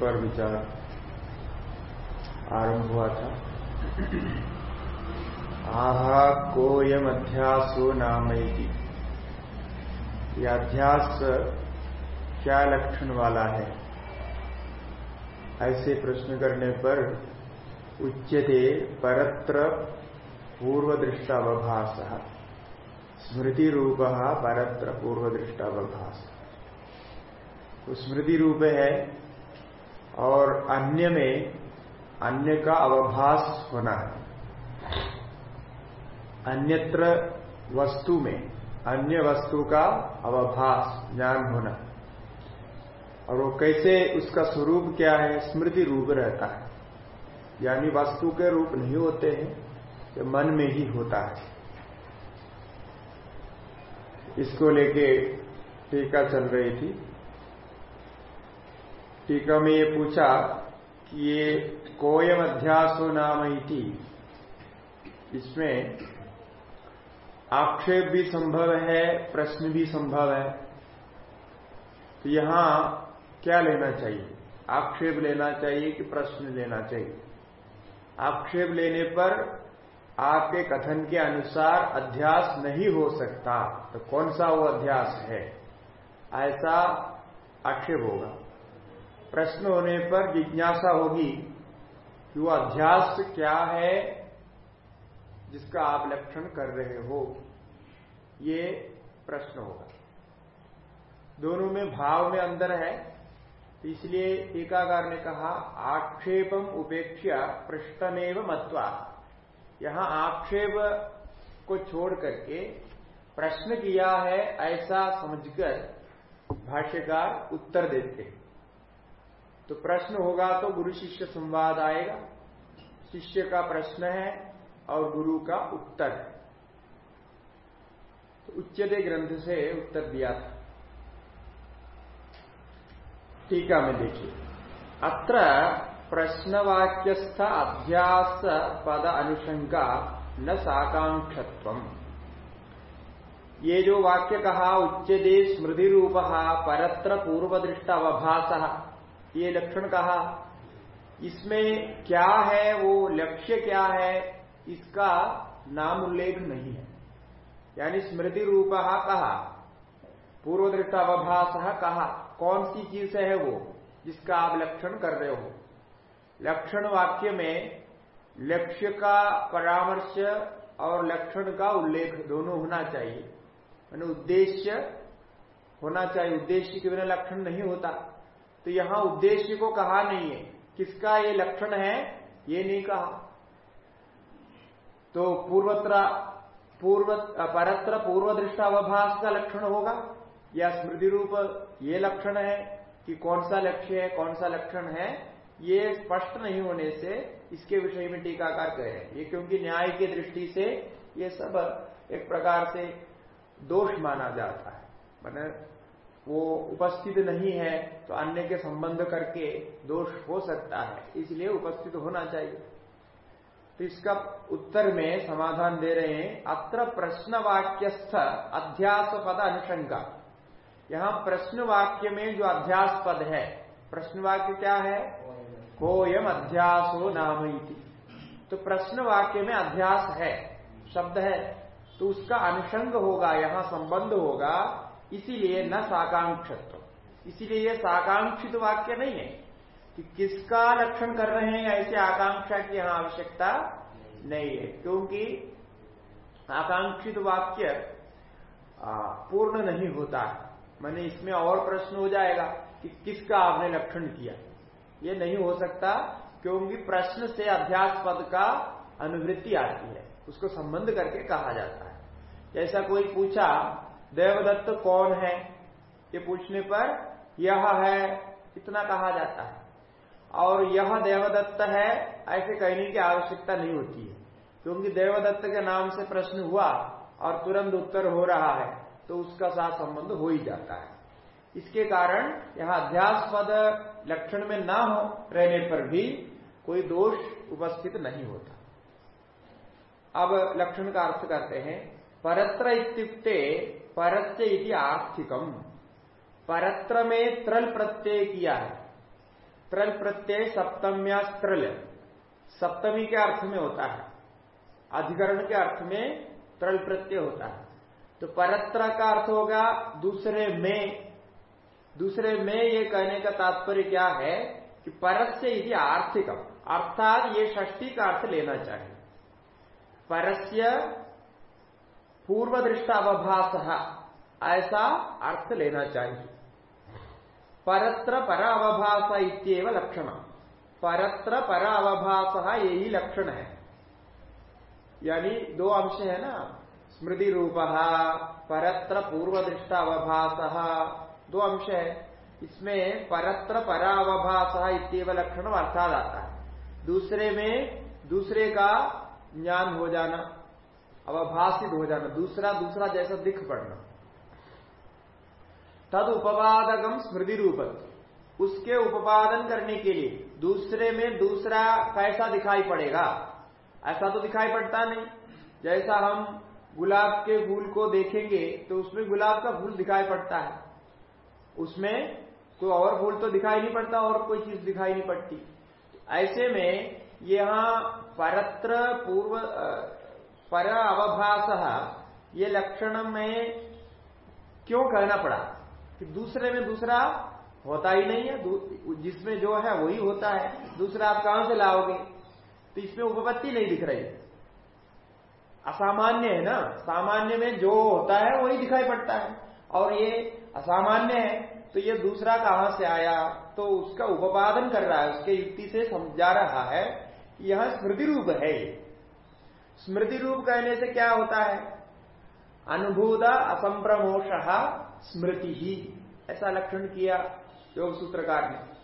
पर विचार आरंभ हुआ था। आहा कोयम अध्यासो नामयी यह अध्यास क्या लक्षण वाला है? ऐसे प्रश्न करने पर उच्यते परत्र पूर्व दृष्टावभास स्मृति रूप परत्र पूर्व दृष्टावभास तो स्मृति रूप है अन्य में, अन्य का अवभास होना है। अन्यत्र वस्तु में, अन्य वस्तु का अवभास, ज्ञान होना। और वो कैसे उसका स्वरूप क्या है? स्मृति रूप रहता है। यानी वस्तु के रूप नहीं होते हैं, ये मन में ही होता है। इसको लेके टीका चल रही थी। टीका में ये पूछा ये कोयम अध्यासो नाम थी इसमें आक्षेप भी संभव है, प्रश्न भी संभव है। तो यहाँ क्या लेना चाहिए? आक्षेप लेना चाहिए कि प्रश्न लेना चाहिए? आक्षेप लेने पर आपके कथन के अनुसार अध्यास नहीं हो सकता। तो कौन सा वो अध्यास है? ऐसा आक्षेप होगा। प्रश्न होने पर जिज्ञासा होगी कि वो अध्यास क्या है जिसका आप लक्षण कर रहे हो? ये प्रश्न होगा। दोनों में भाव में अंदर है, इसलिए टीकाकार ने कहा, आक्षेपम उपेक्षा पृष्ठमेव मत्वा। यहाँ आक्षेप को छोड़ करके प्रश्न किया है, ऐसा समझकर भाष्यकार उत्तर देते तो प्रश्न होगा तो गुरु शिष्य संवाद आएगा। शिष्य का प्रश्न है और गुरु का उत्तर है। तो उच्चदे ग्रंथ से उत्तर दिया था। टीका में देखिए। अत्र प्रश्नवाक्यस्थ अभ्यास पद अनुशंका न साकांक्षत्व ये जो वाक्य कहा उच्चदे स्मृति रूप परत्र पूर्व दृष्ट अवभास ये लक्षण कहा। इसमें क्या है, वो लक्ष्य क्या है, इसका नाम उल्लेख नहीं है। यानी स्मृति रूप कहा पूर्व दृष्ट अवभास कहा, कौन सी चीज़ है वो, जिसका आप लक्षण कर रहे हो। लक्षण वाक्य में लक्ष्य का परामर्श और लक्षण का उल्लेख दोनों होना चाहिए। मैंने उद्देश्य होना चाहिए, उद्देश्य के बिना लक्षण नहीं होता। तो यहाँ उद्देश्य को कहा नहीं है। किसका ये लक्षण है? ये नहीं कहा। तो पूर्वत्र पूर्व, परत्र पूर्व दृष्टावभास का लक्षण होगा? या स्मृति रूप ये लक्षण है कि कौन सा लक्ष्य है, कौन सा लक्षण है? ये स्पष्ट नहीं होने से इसके विषय में टीकाकार कह रहे ये क्योंकि न्याय की दृष्टि से ये सब एक प्रकार से दोष माना जाता है। मैंने वो उपस्थित नहीं है तो अन्य के संबंध करके दोष हो सकता है। इसलिए उपस्थित होना चाहिए। तो इसका उत्तर में समाधान दे रहे हैं, अत्र प्रश्न वाक्यस्थ अध्यास पद अनुशंका। यहाँ प्रश्न वाक्य में जो अध्यास पद है प्रश्न वाक्य क्या है? कोयम अध्यासो नाम तो प्रश्न वाक्य में अध्यास है, शब्द है तो उसका अनुषंग होगा, यहाँ संबंध होगा इसीलिए न साकांक्षत्व। इसीलिए यह साकांक्षित वाक्य नहीं है कि किसका लक्षण कर रहे हैं ऐसी आकांक्षा की यहाँ आवश्यकता नहीं है, क्योंकि आकांक्षित वाक्य पूर्ण नहीं होता। है मैंने इसमें और प्रश्न हो जाएगा कि किसका आपने लक्षण किया। ये नहीं हो सकता, क्योंकि प्रश्न से अभ्यास पद का अनुवृत्ति आती है। उसको संबंध करके कहा जाता है। जैसा कोई पूछा देवदत्त कौन है? ये पूछने पर यह है, इतना कहा जाता है। और यह देवदत्त है, ऐसे कहने की आवश्यकता नहीं होती है। क्योंकि देवदत्त के नाम से प्रश्न हुआ और तुरंत उत्तर हो रहा है तो उसका साथ संबंध हो ही जाता है। इसके कारण यह अध्यास पद लक्षण में ना हो, रहने पर भी कोई दोष उपस्थित नहीं होता। अब लक्षण का अर्थ करते हैं, परत्र इत्युक्ते परस्य इति आर्थिकम। परत्र में त्रल प्रत्यय किया है। त्रल प्रत्यय सप्तम्या त्रल। सप्तमी के अर्थ में होता है। अधिकरण के अर्थ में त्रल प्रत्यय होता है। तो परत्र का अर्थ होगा दूसरे में। दूसरे में ये कहने का तात्पर्य क्या है कि परस्य यदि आर्थिकम। अर्थात ये षष्टी का अर्थ लेना चाहिए। परस्य पूर्व दृष्ट अवभास ऐसा अर्थ लेना चाहिए। परत्र पर अवभास इतव लक्षण परत्र पर अवभास यही लक्षण है। यानी दो अंश है ना? स्मृति रूप परत्र पूर्व दृष्ट अवभास दो अंश है। इसमें परत्र परावभास इतव लक्षण अर्थात आता है। दूसरे में, दूसरे का ज्ञान हो जाना। अवभाषित हो जाना, दूसरा दूसरा जैसा दिख पड़ना। तद उपवादकम स्मृति रूप उसके उपादन करने के लिए दूसरे में दूसरा कैसा दिखाई पड़ेगा। ऐसा तो दिखाई पड़ता नहीं। जैसा हम गुलाब के फूल को देखेंगे तो उसमें गुलाब का फूल दिखाई पड़ता है। उसमें कोई और फूल तो दिखाई नहीं पड़ता, और कोई चीज़ दिखाई नहीं पड़ती। ऐसे में यहाँ परत्र पूर्व पर अवभास ये लक्षण में क्यों कहना पड़ा? कि दूसरे में दूसरा होता ही नहीं है जिसमें जो है वही होता है। दूसरा आप कहाँ से लाओगे? तो इसमें उपपत्ति नहीं दिख रही। असामान्य है ना? सामान्य में जो होता है वही दिखाई पड़ता है। और ये असामान्य है तो ये दूसरा कहाँ से आया? तो उसका उपादन कर रहा है, उसके युक्ति से समझा रहा है यह स्मृति रूप है। स्मृति रूप कहने से क्या होता है? अनुभूत असंप्रमोष स्मृति ही। ऐसा लक्षण किया योग सूत्रकार ने।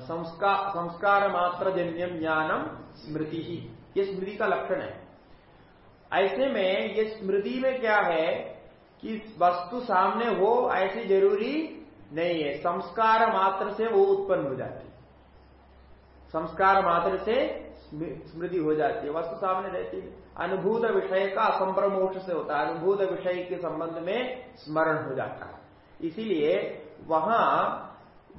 संस्कार संस्कार मात्र जन्यम ज्ञानम स्मृति ही। ये स्मृति का लक्षण है। ऐसे में ये स्मृति में क्या है कि वस्तु सामने हो, ऐसी ज़रूरी नहीं है। संस्कार मात्र से वो उत्पन्न हो जाती संस्कार मात्र से स्मृति हो जाती है। वस्तु सामने रहती है। अनुभूत विषय का संप्रमोक्ष से होता है। अनुभूत विषय के संबंध में स्मरण हो जाता है। इसीलिए वहाँ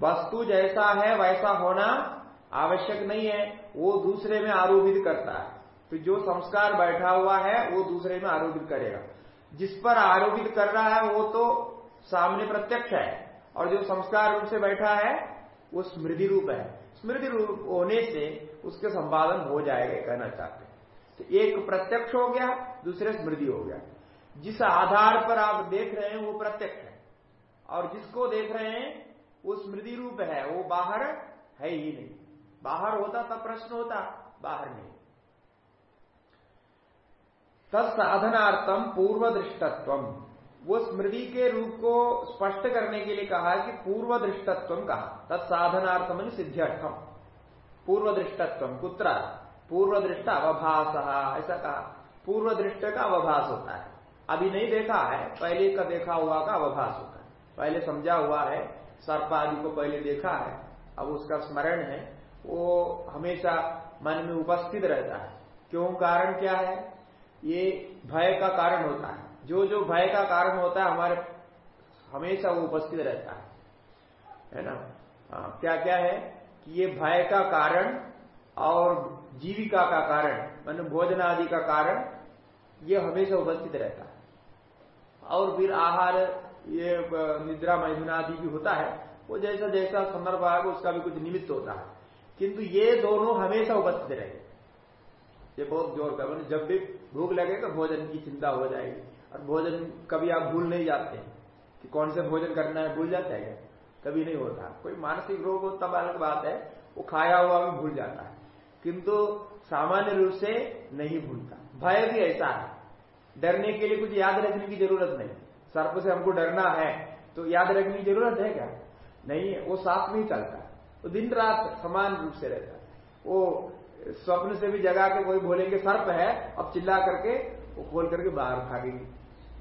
वस्तु जैसा है, वैसा होना आवश्यक नहीं है। वो दूसरे में आरोपित करता है। तो जो संस्कार बैठा हुआ है, वो दूसरे में आरोपित करेगा। जिस पर आरोपित कर रहा है, वो तो सामने प्रत्यक्ष है। और जो संस्कार रूप से बैठा है, वो स्मृति रूप है। स्मृति रूप होने से उसके संपादन हो जाएगा, कहना चाहते हैं। तो एक प्रत्यक्ष हो गया, दूसरे स्मृति हो गया। जिस आधार पर आप देख रहे हैं, वो प्रत्यक्ष है। और जिसको देख रहे हैं, वो स्मृति रूप है, वो बाहर है ही नहीं। बाहर होता तब प्रश्न होता, बाहर नहीं। तत्साधनार्थम पूर्व दृष्टत्व वो स्मृति के रूप को स्पष्ट करने के लिए कहा कि पूर्व दृष्टत्व कहा तत्साधनार्थम सिद्ध्यर्थम पूर्व दृष्टत्व कुत्र? पूर्व दृष्ट अवभास ऐसा कहा। पूर्व दृष्ट का अवभास होता है। अभी नहीं देखा है पहले का देखा हुआ का अवभास होता है। पहले समझा हुआ है सर्प आदि को पहले देखा है अब उसका स्मरण है वो हमेशा मन में उपस्थित रहता है। क्यों? कारण क्या है? ये भय का कारण होता है। जो जो भय का कारण होता है हमारे हमेशा वो उपस्थित रहता है। है ना? आ, क्या क्या है? ये भय का कारण और जीविका का कारण, मान भोजन आदि का कारण, ये हमेशा उपस्थित रहता है। और फिर आहार, ये निद्रा मैथुन आदि भी होता है, वो जैसा जैसा संदर्भ आएगा, उसका भी कुछ निमित्त होता है। किंतु ये दोनों हमेशा उपस्थित रहे ये बहुत ज़ोर का मतलब जब भी भूख लगेगा, भोजन की चिंता हो जाएगी। और भोजन कभी आप भूल नहीं जाते कि कौन से भोजन करना है, भूल जाता है कभी नहीं होता। कोई मानसिक रोग हो, तब अलग बात है। वो खाया हुआ भी भूल जाता है। किंतु सामान्य रूप से नहीं भूलता। भय भी ऐसा है। डरने के लिए कुछ याद रखने की ज़रूरत नहीं। सर्प से हमको डरना है तो याद रखने की ज़रूरत है क्या? नहीं, वो साथ नहीं चलता वो दिन रात समान रूप से रहता वो स्वप्न से भी जगा के कोई बोलेंगे, सर्प है, अब चिल्ला करके वो खोल करके बाहर भागेंगे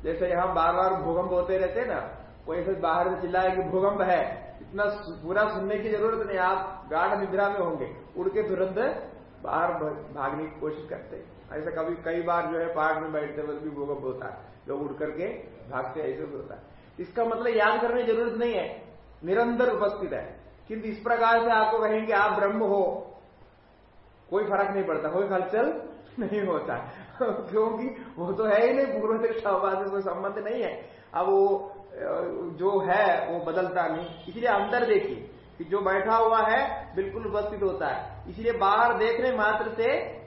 जैसे यहाँ बार बार भूकंप होते रहते ना कोई ऐसे बाहर से चिल्लाए कि भूकंप है, इतना पूरा सुनने की ज़रूरत नहीं, आप गाढ़ निद्रा में होंगे। उड़ के तुरंत बाहर भागने की कोशिश करते ऐसा कभी, कई बार जो है पहाड़ में बैठते वक्त भी भूकंप होता है। लोग उड़ करके भागते ऐसे होता है। इसका मतलब याद करने की ज़रूरत नहीं है। निरंतर उपस्थित है। किंतु इस प्रकार से आपको कहेंगे, आप ब्रह्म हो। कोई फ़र्क नहीं पड़ता, कोई हलचल नहीं होता। क्योंकि वो तो है ही नहीं पूर्व दृष्टावाद से कोई संबंध नहीं है। अब वो जो है, वो बदलता नहीं। इसलिए अंदर देखिए कि जो बैठा हुआ है, बिल्कुल उपस्थित होता है। इसलिए बाहर देखने मात्र से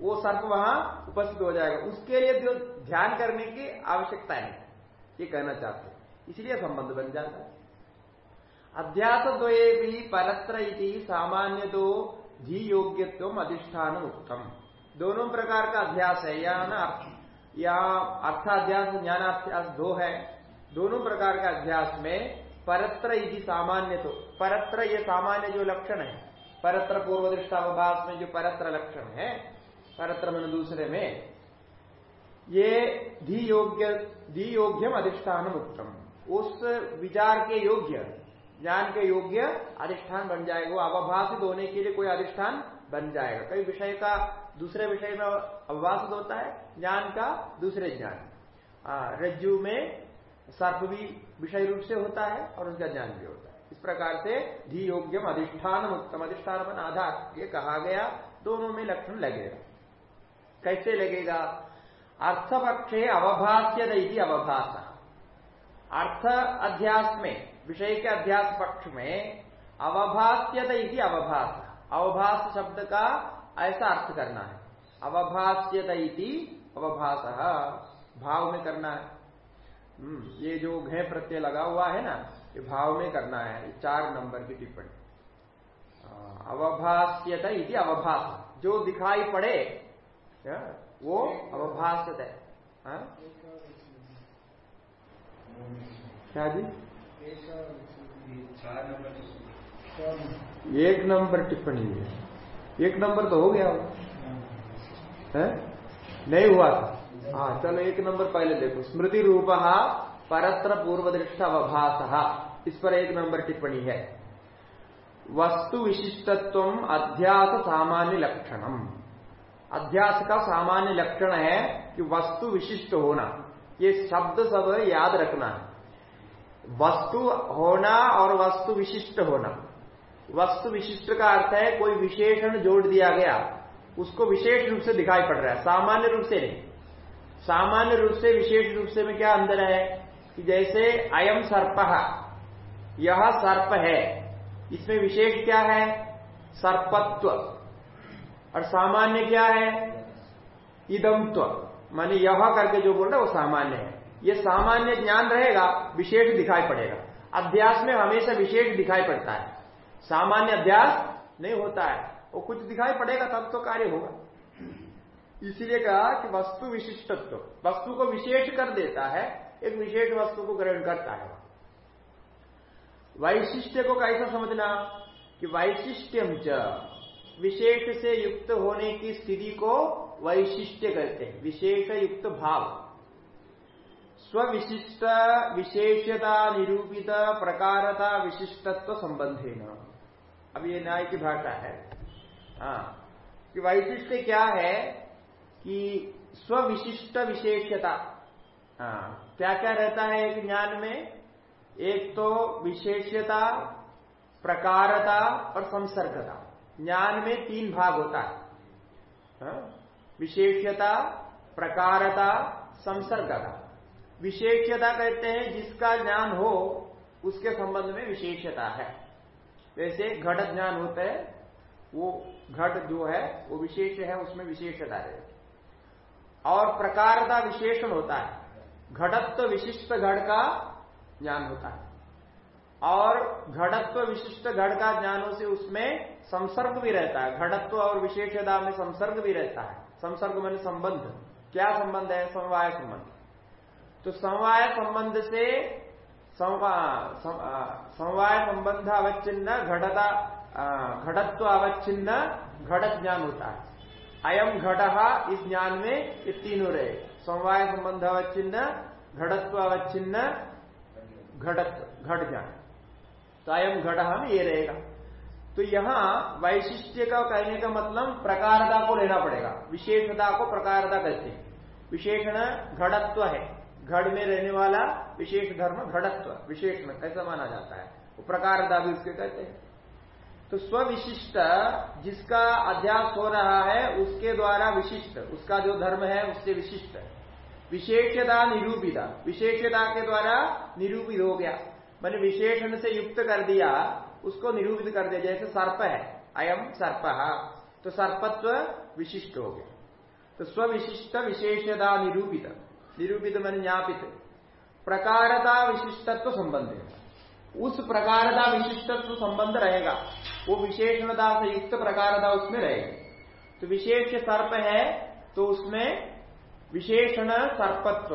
वो सर्प वहाँ उपस्थित हो जाएगा। उसके लिए जो ध्यान करने की आवश्यकता है, ये कहना चाहते हैं। इसलिए संबंध बन जाता है। अध्यास द्वये भी परत्र सामान्य दो धी योग्यत्व अधिष्ठान उत्तम। दोनों प्रकार का अध्यास है। या ना, या अर्थाध्यास ज्ञानाध्यास दो है। दोनों प्रकार का अध्यास में परत्र यदि सामान्य तो परत्र ये सामान्य जो लक्षण है, परत्र पूर्व दृष्टावभाष में जो परत्र लक्षण है, परत्र मन दूसरे में, ये धी योग्य धी योग्यम अधिष्ठान उत्तम। उस विचार के योग्य, ज्ञान के योग्य अधिष्ठान बन जाएगा, वो अवभाषित होने के लिए कोई अधिष्ठान बन जाएगा। कई विषय का, दूसरे विषय में अवभाषित होता है, ज्ञान का दूसरे ज्ञान। रज्जु में सर्प भी विषय रूप से होता है और उसका ज्ञान भी होता है। इस प्रकार से धी योग्यम अधिष्ठान उत्तम अधिष्ठान बन आधार ये कहा गया, दोनों में लक्षण लगेगा। कैसे लगेगा? अर्थपक्षे अवभाष्य दी अवभाषा। अर्थ अध्यास में, विषय के अध्यास पक्ष में अवभाष्यत इति अवभाष। अवभाष शब्द का ऐसा अर्थ करना है। अवभाष्यत इति अवभाष। भाव में करना है। ये जो घय प्रत्यय लगा हुआ है ना, ये भाव में करना है चार नंबर की टिप्पणी। अवभाष्यत इति अवभाष। जो दिखाई पड़े वो अवभाष्यत है। क्या जी? एक नंबर टिप्पणी है। एक नंबर तो हो गया। है? नहीं हुआ था। हाँ चलो एक नंबर पहले देखो। स्मृति रूप परत्र पूर्व दृष्ट अवभास इस पर एक नंबर टिप्पणी है। वस्तु विशिष्टत्व अध्यास सामान्य लक्षणम। अध्यास का सामान्य लक्षण है कि वस्तु विशिष्ट होना। ये शब्द सब याद रखना है। वस्तु होना और वस्तु विशिष्ट होना। वस्तु विशिष्ट का अर्थ है कोई विशेषण जोड़ दिया गया। उसको विशेष रूप से दिखाई पड़ रहा है। सामान्य रूप से नहीं। सामान्य रूप से, विशेष रूप से में क्या अंदर है? कि जैसे अयम सर्प, यह सर्प है। इसमें विशेष क्या है? सर्पत्व। और सामान्य क्या है? इदमत्व मानी यह करके जो बोल रहे वो सामान्य है। ये सामान्य ज्ञान रहेगा, विशेष दिखाई पड़ेगा। अध्यास में हमेशा विशेष दिखाई पड़ता है। सामान्य अध्यास नहीं होता है। वो कुछ दिखाई पड़ेगा, तब तो कार्य होगा। इसीलिए कहा कि वस्तु विशिष्टत्व, वस्तु को विशेष कर देता है, एक विशेष वस्तु को ग्रहण करता है। वैशिष्ट्य को कैसा समझना? कि वैशिष्ट्यम च, विशेष से युक्त होने की स्थिति को वैशिष्ट्य कहते हैं, विशेष युक्त भाव। स्विशिष्ट विशेषता निरूपित, प्रकारता विशिष्टत्व संबंधे न अब ये न्याय की भाषा है। हाँ कि वैशिष्ट्य क्या है? कि स्विशिष्ट विशेषता हाँ क्या क्या रहता है एक ज्ञान में? एक तो विशेषता प्रकारता और संसर्गता। ज्ञान में तीन भाग होता है। हाँ? विशेषता प्रकारता, संसर्गता। विशेषता कहते हैं जिसका ज्ञान हो, उसके संबंध में विशेषता है। वैसे घट ज्ञान होता है, वो घट जो है, वो विशेष है, उसमें विशेषता है। और प्रकारता विशेषण होता है। घटत्व विशिष्ट घड़ का ज्ञान होता है। और घटत्व विशिष्ट घड़ का ज्ञानों से उसमें संसर्ग भी रहता है। घटत्व और विशेषता में संसर्ग भी रहता है। संसर्ग मैंने संबंध। क्या संबंध है? समवाय संबंध। तो समवाय संबंध से समवाय संबंध अवच्छिन्न घटता घटत्व अवच्छिन्न घटत ज्ञान होता है। अयम घट इस ज्ञान में ये तीनों रहे। समवाय संबंध अवच्छिन्न, घटत्व अवच्छिन्न, घटत्व, घट ज्ञान। तो अयम घट हम ये रहेगा। तो यहाँ वैशिष्ट्य का कहने का मतलब प्रकारता को लेना पड़ेगा। विशेषता को प्रकारता कहते हैं। विशेषण घटत्व है। घड़ में रहने वाला विशेष धर्म घटत्व, विशेषण, कैसा माना जाता है? वो प्रकारता भी उसके कहते हैं। तो स्वविशिष्ट जिसका अध्यास हो रहा है, उसके द्वारा विशिष्ट। उसका जो धर्म है, उससे विशिष्ट। विशेषता निरूपिता। विशेषता के द्वारा निरूपित हो गया। मैंने विशेषण से युक्त कर दिया, उसको निरूपित कर दिया। जैसे सर्प है, अयम सर्प। तो सर्पत्व विशिष्ट हो गया। तो स्विशिष्ट विशेषता निरूपित। निरूपित मैंने ज्ञापित। प्रकारता विशिष्टत्व संबंध उस प्रकारता विशिष्टत्व संबंध रहेगा। वो विशेषणता से युक्त प्रकारता उसमें रहेगी तो विशेष सर्प है तो उसमें विशेषण सर्पत्व।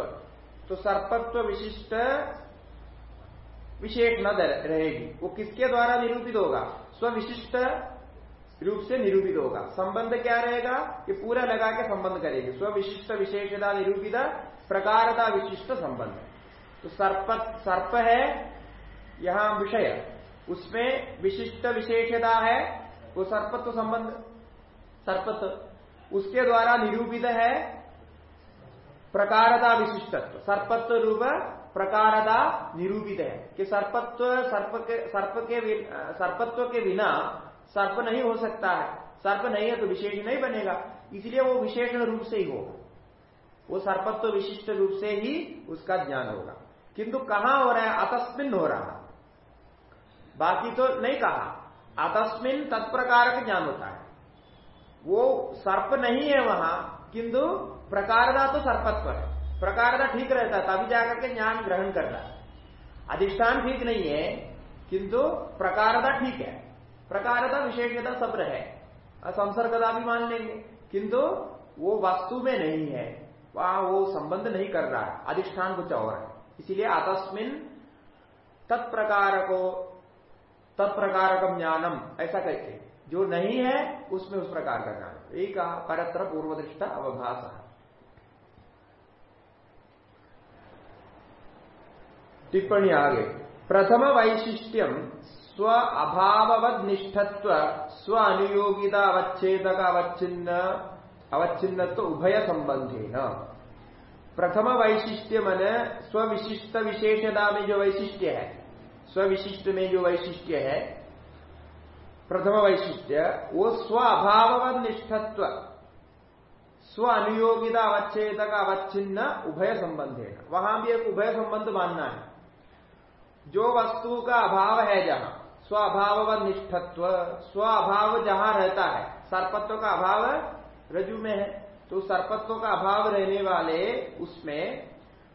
तो सर्पत्व विशिष्ट विशेष विशेषण रहेगी। वो किसके द्वारा निरूपित होगा? स्वविशिष्ट रूप से निरूपित होगा। संबंध क्या रहेगा? ये पूरा लगा के संबंध करेगी। स्वविशिष्ट विशेषता निरूपित, प्रकारता विशिष्ट संबंध। तो सर्प सर्प है, यहाँ विषय। उसमें विशिष्ट विशेषता है, वो सर्पत्व संबंध। सर्पत्व। उसके द्वारा निरूपित है प्रकारता विशिष्टत्व। सर्पत्व रूप प्रकारता निरूपित है। कि सर्पत्व, सर्प के सर्प के सर्पत्व के बिना सर्प नहीं हो सकता है। सर्प नहीं है तो विशेष नहीं बनेगा। इसलिए वो विशेषण रूप से ही होगा। वो सर्पत्व विशिष्ट रूप से ही उसका ज्ञान होगा। किंतु कहाँ हो रहा है? अतस्मिन हो रहा बाकी तो नहीं कहा। अतस्मिन तत्प्रकार का ज्ञान होता है। वो सर्प नहीं है वहाँ, किंतु प्रकारदा तो सर्पत्व है। प्रकारदा ठीक रहता है, तभी जाकर के ज्ञान ग्रहण करता है। अधिष्ठान ठीक नहीं है, किंतु प्रकारदा ठीक है। प्रकारता विशेषता सब रहे संसर्गदा भी मान लेंगे। किंतु वो वास्तु में नहीं है। वहाँ वो संबंध नहीं कर रहा है। अधिष्ठान कुछ और है। इसीलिए आतस्मिन तत्प्रकार को तत्प्रकार का ज्ञानम ऐसा कहते जो नहीं है, उसमें उस प्रकार का ज्ञान कहा परत्र पूर्वदृष्टा अवभाष टिप्पणी आगे। प्रथम वैशिष्ट्यम स्व अभाववद निष्ठत्व स्व अनुयोगिता अवच्छेदक अवच्छिन्न अवच्छिन्न तो उभय संबंधे न प्रथम वैशिष्ट्य मन स्वविशिष्ट विशेषता में जो वैशिष्ट्य है स्वविशिष्ट में जो वैशिष्ट्य है, प्रथम वैशिष्ट्य, वो स्व अभाववद निष्ठत्व स्व अनुयोगिता अवच्छेदक अवच्छिन्न उभय संबंध है वहाँ भी एक उभय संबंध मानना है। जो वस्तु का अभाव है जहाँ स्वभाव व निष्ठत्व, स्वभाव जहाँ रहता है, सर्पत्व का अभाव रजु में है तो सर्पत्व का अभाव रहने वाले उसमें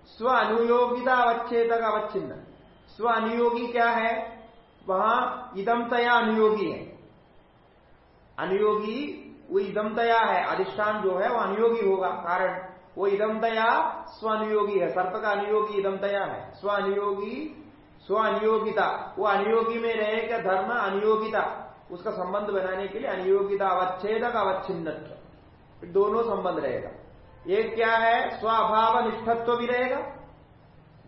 स्व अनुयोगिता अवच्छेद का अवच्छिन्न। स्व अनुयोगी क्या है? वहाँ इदमतया अनुयोगी है। अनुयोगी, वो इदमतया है। अधिष्ठान जो है, वो अनुयोगी होगा। कारण, वो इदमतया स्व अनुयोगी है। सर्प का अनुयोगी इदमतया है। स्व अनुयोगी स्व अनियोगिता वो अनियोगी में रहेगा धर्म अनियोगिता। उसका संबंध बनाने के लिए अनियोगिता, अवच्छेदक अवच्छिन्न दोनों संबंध रहेगा। एक क्या है? स्वाभाव निष्ठत्व भी रहेगा।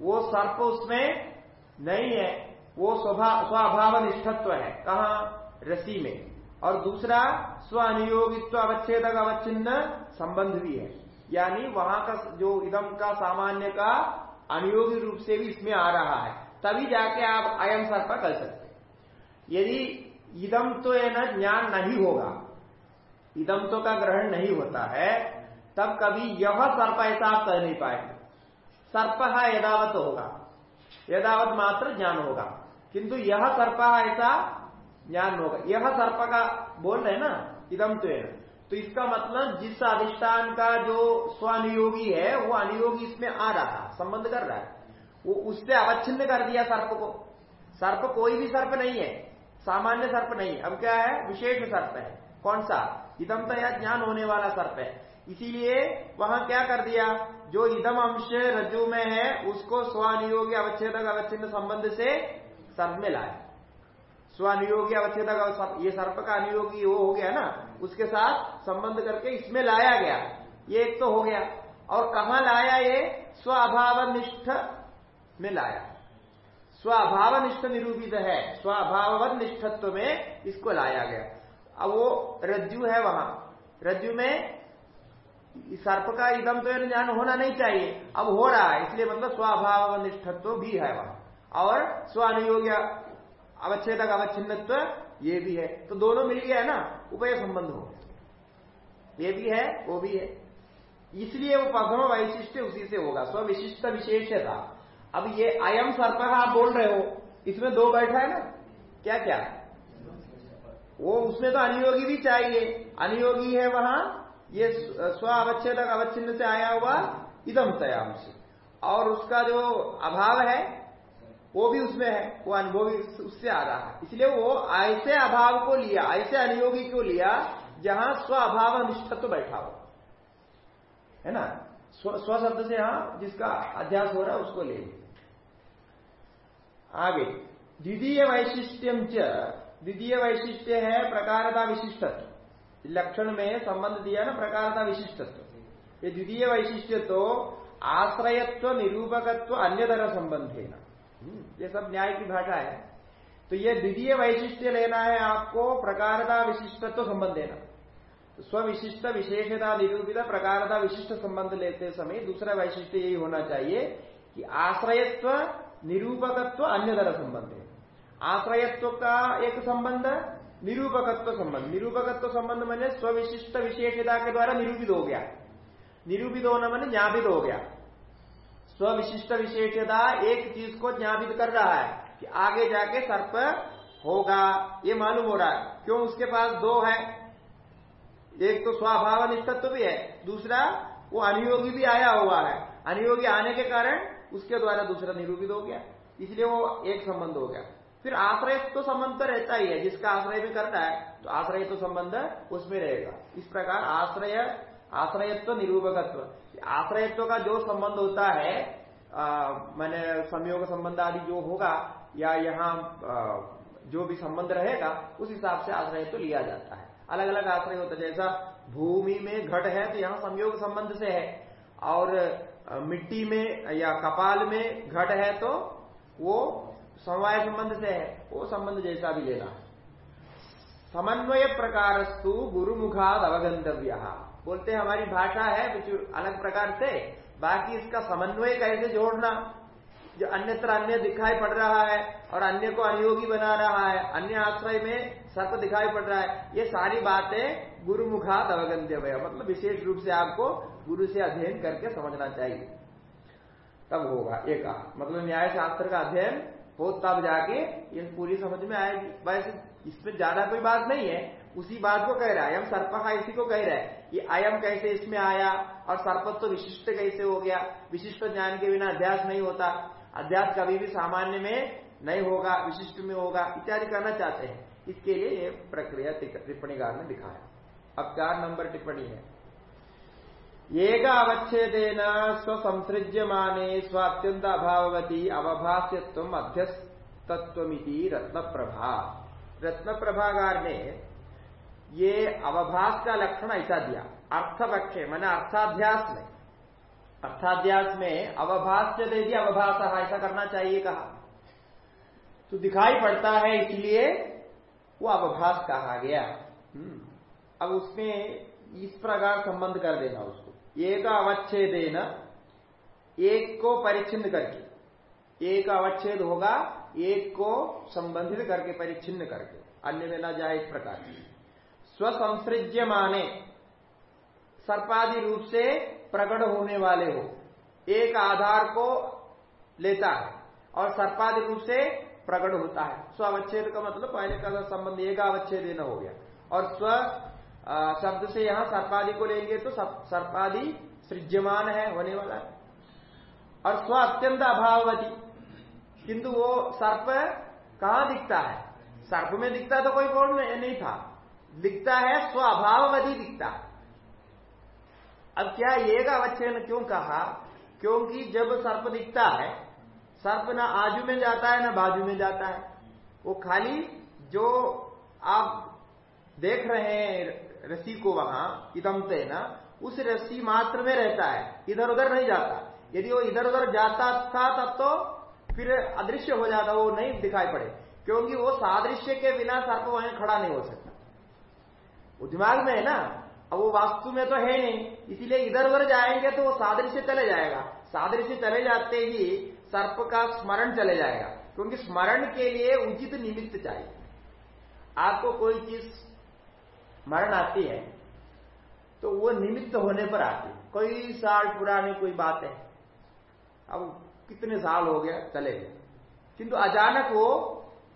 वो सर्प उसमें नहीं है, वो स्वाभाव निष्ठत्व है। कहा? रसी में। और दूसरा स्व अनियोगित्व अवच्छेद अवच्छिन्न संबंध भी है। यानी वहाँ का जो इदम का सामान्य का अनियोगी रूप से भी इसमें आ रहा है। तभी जाके आप अयम सर्प कर सकते यदि इदम तो न, ज्ञान नहीं होगा। इदम तो का ग्रहण नहीं होता है, तब कभी यह सर्प ऐसा आप कह नहीं पाएँगे। सर्प यदावत होगा। यदावत मात्र ज्ञान होगा। किंतु यह सर्प ऐसा ज्ञान होगा। यह सर्प का बोल रहे ना इदम तो है तो इसका मतलब जिस अधिष्ठान का जो स्वानुयोगी है, वो अनुयोगी इसमें आ रहा था, संबंध कर रहा है। वो उससे अवच्छिन्न कर दिया सर्प को। सर्प कोई भी सर्प नहीं है, सामान्य सर्प नहीं अब क्या है? विशेष सर्प है। कौन सा? इदम तो या ज्ञान होने वाला सर्प है। इसीलिए वहाँ क्या कर दिया? जो इदम अंश रज्जु में है, उसको स्वानुयोगी अवच्छेदक अवच्छिन्न संबंध से सर्प में लाया स्वानुयोगी अवच्छेदक ये सर्प का अनुयोगी वो हो गया ना, उसके साथ संबंध करके इसमें लाया गया। ये एक तो हो गया। और कहा लाया ये? स्वाभाव निष्ठ में लाया। स्वभावनिष्ठ निरूपित है। स्वभाव निष्ठत्व में इसको लाया गया। अब वो रज्जु है वहाँ। रज्जु में सर्प का इदम तो ज्ञान होना नहीं चाहिए। अब हो रहा है, इसलिए मतलब स्वभाव निष्ठत्व भी है वहाँ। और स्व अनुयोग्य अवच्छेदक अवच्छिन्नत्व ये भी है। तो दोनों मिल गया है ना, उभय संबंध हो ये भी है, वो भी है। इसलिए वो प्रथम वैशिष्ट उसी से होगा स्व विशिष्ट विशेषता। अब ये अयम सर्प आप बोल रहे हो, इसमें दो बैठा है ना? क्या क्या वो उसमें तो अनुयोगी भी चाहिए। अनुयोगी है वहाँ ये स्व अवच्छेद अवच्छिन्न से आया हुआ इदम तयांश। और उसका जो अभाव है, वो भी उसमें है, वो अनुभव उससे आ रहा है। इसलिए वो ऐसे अभाव को लिया, ऐसे अनुयोगी को लिया, जहाँ स्व अभाव निष्ठत्व तो बैठा हो। है ना? स्व शब्द से यहाँ जिसका अध्यास हो रहा है, उसको ले आगे, द्वितीय वैशिष्ट्यम च, द्वितीय वैशिष्ट्य है प्रकारता विशिष्टत्व। लक्षण में संबंध दिया ना प्रकारता विशिष्टत्व। ये द्वितीय वैशिष्ट्य तो आश्रयत्व निरूपकत्व अन्य तरह संबंध है ना। हम्म, ये सब न्याय की भाषा है। तो ये द्वितीय वैशिष्ट्य लेना है आपको प्रकारता विशिष्टत्व संबंध देना तो स्विशिष्ट विशेषता निरूपित प्रकारता विशिष्ट संबंध लेते समय दूसरा वैशिष्ट यही होना चाहिए कि आश्रयत्व निरूपकत्व अन्य तरह संबंध है। आश्रयत्व का एक संबंध निरूपकत्व संबंध। निरूपकत्व संबंध मैंने स्विशिष्ट विशेषता के द्वारा निरूपित हो गया निरूपित होना मैंने ज्ञापित हो गया स्विशिष्ट विशेषता एक चीज़ को ज्ञापित कर रहा है कि आगे जाके सर्प होगा, ये मालूम हो रहा है। क्यों? उसके पास दो है। एक तो स्वभाव निष्ठत्व भी है, दूसरा वो अनुयोगी भी आया हुआ है। अनुयोगी आने के कारण उसके द्वारा दूसरा निरूपित हो गया। इसलिए वो एक संबंध हो गया। फिर आश्रय तो संबंध रहता ही है, जिसका आश्रय भी करता है तो आश्रय तो संबंध उसमें रहेगा। इस प्रकार आश्रय, आश्रयत्व निरूपकत्व। आश्रयत्व का जो संबंध होता है मैंने संयोग संबंध आदि जो होगा, या यहाँ जो भी संबंध रहेगा, उस हिसाब से आश्रय तो लिया जाता है। अलग अलग आश्रय होता है। जैसा भूमि में घट है तो यहाँ संयोग संबंध से है। और मिट्टी में या कपाल में घट है तो वो समवाय संबंध से है वो संबंध जैसा भी लेना। समन्वय प्रकारस्तु गुरुमुखाद अवगंतव्य। बोलते हमारी भाषा है कुछ अलग प्रकार से, बाकी इसका समन्वय कैसे जोड़ना? जो अन्यत्र अन्य दिखाई पड़ रहा है और अन्य को अनुयोगी बना रहा है, अन्य आश्रय में सर्प दिखाई पड़ रहा है, ये सारी बातें गुरु मुखात अवगंध्य मतलब विशेष रूप से आपको गुरु से अध्ययन करके समझना चाहिए। तब होगा एक मतलब न्याय शास्त्र का अध्ययन हो तब जाके ये पूरी समझ में आएगी। वैसे इसमें ज़्यादा कोई बात नहीं है। उसी बात को कह रहा है। हम सर्प इसी को कह रहा है कि अयम कैसे इसमें आया और सर्पत्व तो विशिष्ट कैसे हो गया? विशिष्ट ज्ञान के बिना अध्यास नहीं होता। अध्यास कभी भी सामान्य में नहीं होगा, विशिष्ट में होगा, इत्यादि करना चाहते हैं। इसके लिए ये प्रक्रिया टिप्पणीकार ने दिखाया। अब चार नंबर टिप्पणी है। एक अवच्छेदेन स्वसंसृज्यमाने स्वात्यंत अभावती अवभाष्यत्व मध्यस्तत्वमिति रत्न प्रभा रत्न प्रभागार ने ये अवभाष का लक्षण ऐसा दिया अर्थपक्षे मैंने अर्थाध्यास में अर्थाध्यास में अवभाष्य दे दिया अवभाष ऐसा करना चाहिए कहा। तो दिखाई पड़ता है, इसलिए वो अवभाष कहा गया। हम्म। अब उसमें इस प्रकार संबंध कर देना उसको। एक अवच्छेदेन एक को परिच्छिन्न करके। एक अवच्छेद होगा, एक को संबंधित करके, परिच्छिन्न करके। अन्य में ना जाए इस प्रकार स्वसंसृज्य माने सर्पादि रूप से प्रकट होने वाले हो। एक आधार को लेता है और सर्पादि रूप से प्रकट होता है। स्व अवच्छेद का मतलब पहले का संबंध एक अवच्छेद न हो गया। और स्व शब्द से यहाँ सर्पादि को लेंगे तो सर्पादि सृज्यमान है, होने वाला है। और स्व अत्यंत अभावती किंतु वो सर्प कहा दिखता है? सर्प में दिखता तो कोई कौन नहीं था। दिखता है, स्व अभाववधि दिखता। अब क्या एक अवच्छेद क्यों कहा? क्योंकि जब सर्प दिखता है, सर्प ना आजू में जाता है, ना बाजू में जाता है। वो खाली जो आप देख रहे हैं रस्सी को वहाँ इदमते ना उस रस्सी मात्र में रहता है, इधर उधर नहीं जाता। यदि वो इधर उधर जाता था, तब तो फिर अदृश्य हो जाता, वो नहीं दिखाई पड़े। क्योंकि वो सादृश्य के बिना सर्प वहीं खड़ा नहीं हो सकता। वो दिमाग में है ना? अब वो वास्तु में तो है नहीं, इसीलिए इधर उधर जाएँगे तो वो सादृश्य चले जाएगा। सादृश्य चले जाते ही सर्प का स्मरण चले जाएगा। क्योंकि स्मरण के लिए उचित निमित्त चाहिए। आपको कोई चीज़ स्मरण आती है तो वो निमित्त होने पर आती है। कोई साल पुरानी कोई बात है। अब कितने साल हो गया, चले गए। किंतु अचानक वो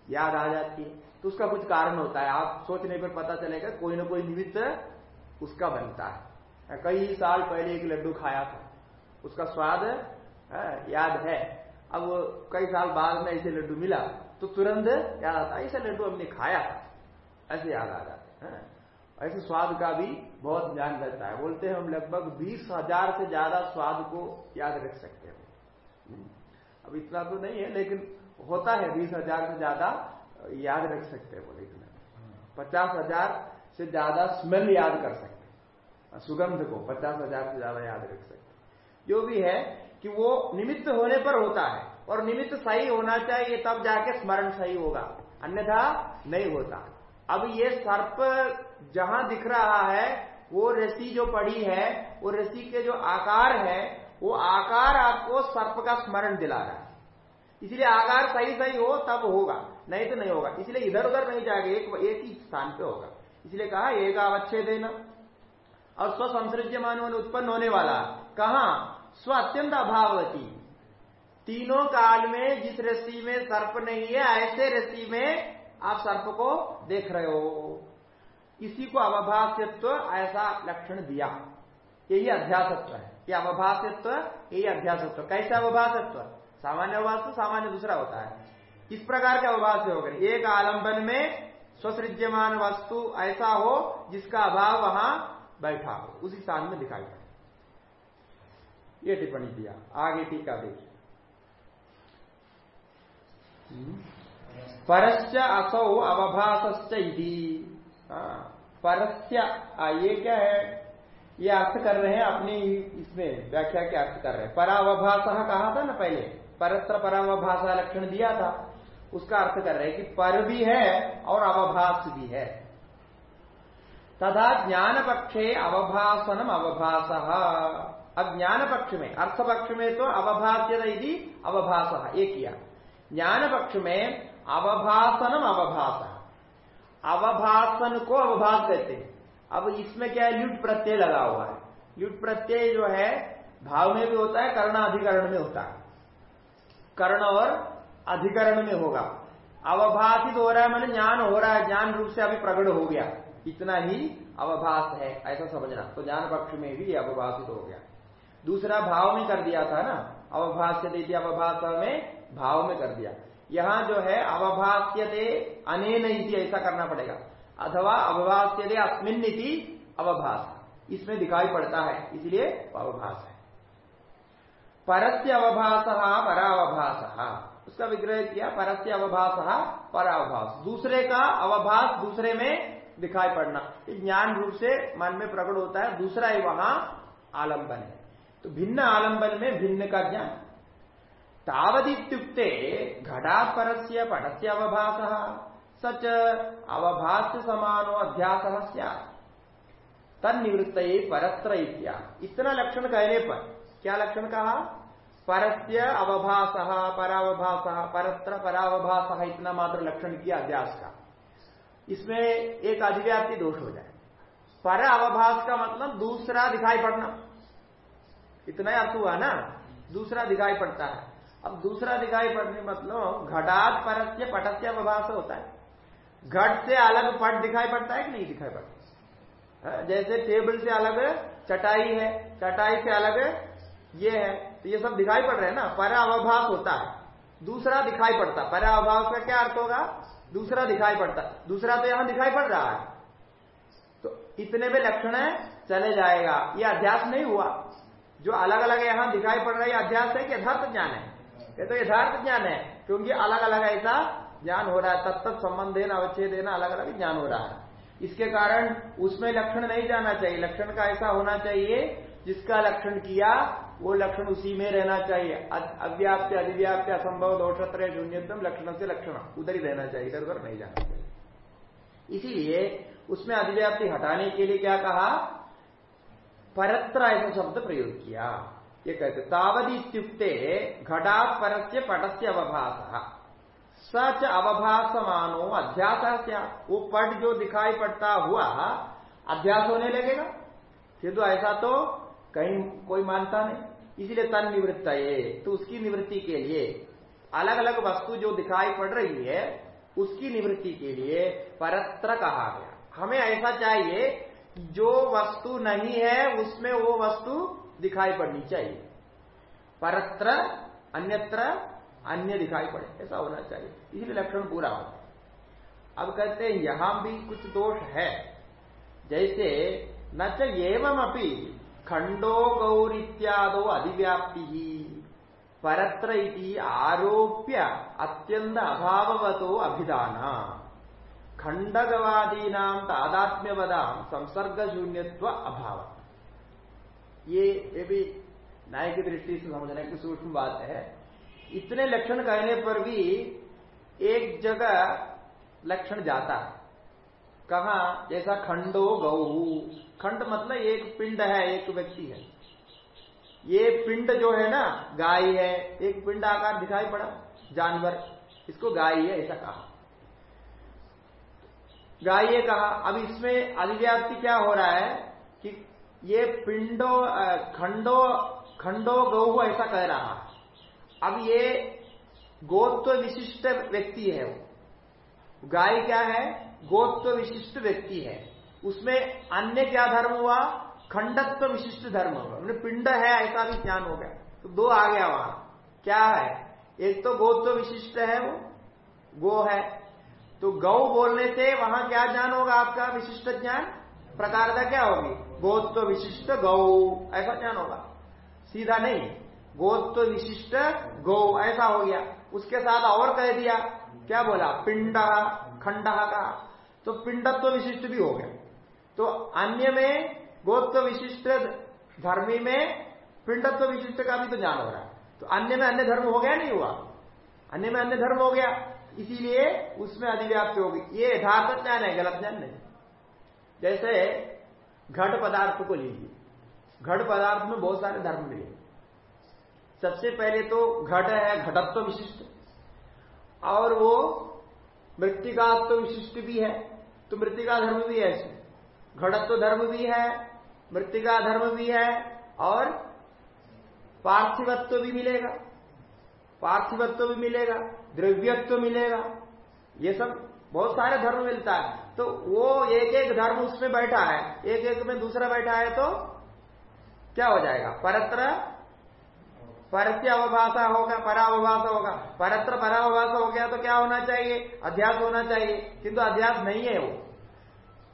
याद आ जाती है। तो उसका कुछ कारण होता है। आप सोचने पर पता चलेगा, कोई ना कोई निमित्त उसका बनता है। कई साल पहले एक लड्डू खाया था। उसका स्वाद याद है। अब कई साल बाद में ऐसे लड्डू मिला तो तुरंत याद आता ऐसा लड्डू हमने खाया था। ऐसे याद आ जाता हैं। ऐसे स्वाद का भी बहुत ज्ञान रहता है। बोलते हैं हम लगभग बीस हज़ार से ज़्यादा स्वाद को याद रख सकते हैं। हम्म। अब इतना तो नहीं है, लेकिन होता है बीस हज़ार से ज़्यादा याद रख सकते हैं बोले इतना पचास हज़ार से ज़्यादा स्मेल याद कर सकते हैं। सुगंध को पचास हज़ार से ज़्यादा याद रख सकते जो भी है कि वो निमित्त होने पर होता है और निमित्त सही होना चाहिए, तब जाके स्मरण सही होगा। अन्यथा नहीं होता। अब ये सर्प जहाँ दिख रहा है, वो रसी जो पड़ी है, वो रसी के जो आकार है, वो आकार आपको सर्प का स्मरण दिला रहा है। इसलिए आकार सही सही हो, तब होगा, नहीं तो नहीं होगा। इसलिए इधर उधर नहीं जाएगा एक एक ही स्थान पे होगा। इसलिए कहा एक अवच्छेद देना और स्व मान उत्पन्न होने वाला, कहा स्व अत्यंत अभावती। तीनों काल में जिस रस्सी में सर्प नहीं है, ऐसे रस्सी में आप सर्प को देख रहे हो। इसी को अवभाष्यत्व ऐसा लक्षण दिया। यही अध्यासत्व है। ये अवभाष्यत्व, यही अध्यासत्व। कैसे अवभाषत्व सामान्य अवभाष तो सामान्य दूसरा होता है। इस प्रकार के अवभाष्य हो गए एक आलंबन में स्वसृज्यमान वस्तु ऐसा हो, जिसका अभाव वहाँ बैठा हो। उसी स्थान में दिखाई पड़े। ये टिप्पणी दिया आगे टीका देखिए। परस्य असौ अवभाष परस्य ये क्या है? ये अर्थ कर रहे हैं अपनी इसमें व्याख्या के अर्थ कर रहे हैं। परावभाष कहा था ना पहले? परत्र परावभाषा लक्षण दिया था। उसका अर्थ कर रहे हैं कि पर भी है और अवभाष भी है। तथा ज्ञान पक्षे अवभाषणम अवभाष अज्ञान पक्ष में अर्थ पक्ष में तो अवभाष्य अवभाष एक किया। ज्ञान पक्ष में अवभाषणम अवभाष अवभाषण को अवभाष कहते हैं। अब इसमें क्या है? लुट प्रत्यय लगा हुआ है। लुट प्रत्यय जो है, भाव में भी होता है कर्ण अधिकरण में होता है। कर्ण और अधिकरण में होगा। अवभाषित हो रहा है मैंने, ज्ञान हो रहा है, ज्ञान रूप से अभी प्रकट हो गया। इतना ही अवभाष है, ऐसा समझना। तो ज्ञान पक्ष में भी अवभाषित हो गया। दूसरा भाव में कर दिया था ना? अवभाष्य देती अवभाषा में भाव में कर दिया। यहाँ जो है अवभाष्यते अनेन ऐसा करना पड़ेगा। अथवा अवभाष्यते अस्मिन अवभाष इसमें दिखाई पड़ता है, इसलिए अवभाष है। परस्य अवभाष परावभाष उसका विग्रह किया, परस्य अवभाष परावभाष दूसरे का अवभाष दूसरे में दिखाई पड़ना। ज्ञान रूप से मन में प्रकट होता है, दूसरा ही वहाँ आलंबन है। तो भिन्न आलंबन में भिन्न का ज्ञान। तावदीत्युक्ते घटात परस्य पटस्य अवभाष सच अवभाष्य समानो अध्यास तनिवृत्त परत्र इत्या। इतना लक्षण कहने पर। क्या लक्षण कहा? परस्य अवभाष परावभाष परत्र परावभाष इतना मात्र लक्षण किया अध्यास का। इसमें एक अधिव्याप्ति दोष हो जाए। पर अवभाष का मतलब दूसरा दिखाई पड़ना। इतना ही अर्थ हुआ ना? दूसरा दिखाई पड़ता है। अब दूसरा दिखाई पड़ने मतलब घटात परस्य पटस्य अवभाष होता है। घट से अलग पट दिखाई पड़ता है कि नहीं दिखाई पड़ता? हाँ, जैसे टेबल से अलग चटाई है चटाई से अलग ये है तो ये सब दिखाई पड़ रहे हैं ना पर अवभाष होता है। दूसरा दिखाई पड़ता पर अवभाष का क्या अर्थ होगा? दूसरा दिखाई पड़ता। दूसरा तो यहाँ दिखाई पड़ रहा है। तो इतने में लक्षण चले जाएगा। ये अध्यास नहीं हुआ। जो अलग अलग यहाँ दिखाई पड़ रहा है अध्यास है कि यथार्थ ज्ञान है। ये तो यथार्थ ज्ञान है, क्योंकि अलग अलग ऐसा ज्ञान हो रहा है तत्त संबंध देना अवच्छेद देना अलग अलग ज्ञान हो रहा है। इसके कारण उसमें लक्षण नहीं जाना चाहिए। लक्षण का ऐसा होना चाहिए, जिसका लक्षण किया, वो लक्षण उसी में रहना चाहिए। अव्याप्य अधिव्याप्य असंभव दोषत्र शून्यतम लक्षण से लक्षण, उधर ही रहना चाहिए इधर उधर नहीं जाना चाहिए। इसीलिए उसमें अधिव्याप्ति हटाने के लिए क्या कहा? परत्र ऐसा शब्द प्रयोग किया। ये कहते, तावदीत्युक्ते घटात परस्य पटस्य अवभाष सच अवभाष मानो अध्यास वो पट जो दिखाई पड़ता हुआ, अध्यास होने लगेगा। किंतु ऐसा तो कहीं कोई मानता नहीं। इसलिए तन निवृत्त है तो उसकी निवृत्ति के लिए अलग अलग वस्तु जो दिखाई पड़ रही है, उसकी निवृत्ति के लिए परत्र कहा गया। हमें ऐसा चाहिए, जो वस्तु नहीं है, उसमें वो वस्तु दिखाई पड़नी चाहिए। परत्र, अन्यत्र, अन्य दिखाई पड़े। ऐसा होना चाहिए। इसलिए लक्षण पूरा होता है अब कहते हैं, यहाँ भी कुछ दोष है। जैसे, न एवं अपनी खंडो गौर इत्यादो अधिव्याप्ति परत्र आरोप्य अत्यंत अभाववतो अभिधान। खंडगवादीना तादात्म्यवदाम संसर्ग शून्यत्व अभाव। ये ये भी न्याय की दृष्टि से समझने की सूक्ष्म बात है। इतने लक्षण कहने पर भी एक जगह लक्षण जाता है। कहा? जैसा खंडो गौ खंड मतलब एक पिंड है, एक व्यक्ति है। ये पिंड जो है ना, गाय है। एक पिंड आकार दिखाई पड़ा, जानवर। इसको गाय है, ऐसा कहा। गाय कहा। अब इसमें अधिव्याप्ति क्या हो रहा है? ये पिंडो खंडो खंडो गौ ऐसा कह रहा। अब ये गोत्व विशिष्ट व्यक्ति है वो। गाय क्या है? गोत्व विशिष्ट व्यक्ति है। उसमें अन्य क्या धर्म हुआ? खंडत्व विशिष्ट धर्म हुआ। पिंड है, ऐसा भी ज्ञान हो गया। तो दो आ गया वहाँ। क्या है? एक तो गोत्व विशिष्ट है वो, गो है। तो गौ बोलने से वहाँ क्या ज्ञान होगा आपका? विशिष्ट ज्ञान? प्रकारता क्या होगी? गोत्व विशिष्ट गौ। ऐसा ज्ञान होगा? सीधा नहीं। गोत्व विशिष्ट गौ। ऐसा हो गया। उसके साथ और कह दिया। क्या बोला? पिंड, खंड का। तो पिंडत्व विशिष्ट भी हो गया। तो अन्य में गोत्व विशिष्ट धर्मी में पिंडत्व विशिष्ट का भी तो ज्ञान हो रहा है। तो अन्य में अन्य धर्म हो गया नहीं हुआ? अन्य में अन्य धर्म हो गया। इसीलिए उसमें अधिव्याप्ति होगी। ये यथार्थ ज्ञान है, गलत ज्ञान नहीं। जैसे घट पदार्थ को लीजिए। घट पदार्थ में बहुत सारे धर्म मिले। सबसे पहले तो घट है, घटत्व तो विशिष्ट। और वो मृतिकात्व विशिष्ट भी है तो मृतिका धर्म भी है इसमें घटत्व तो धर्म भी है मृतिका धर्म भी है, और पार्थिवत्व भी मिलेगा। पार्थिवत्व भी मिलेगा, द्रव्यत्व मिलेगा। ये सब बहुत सारे धर्म मिलता है। तो वो एक एक धर्म उसमें बैठा है, एक एक में दूसरा बैठा है तो क्या हो जाएगा? परत्र परस्य अवभाषा होगा परावभाषा होगा परत्र परावभाषा हो गया तो क्या होना चाहिए? अध्यास होना चाहिए। किंतु अध्यास नहीं है वो।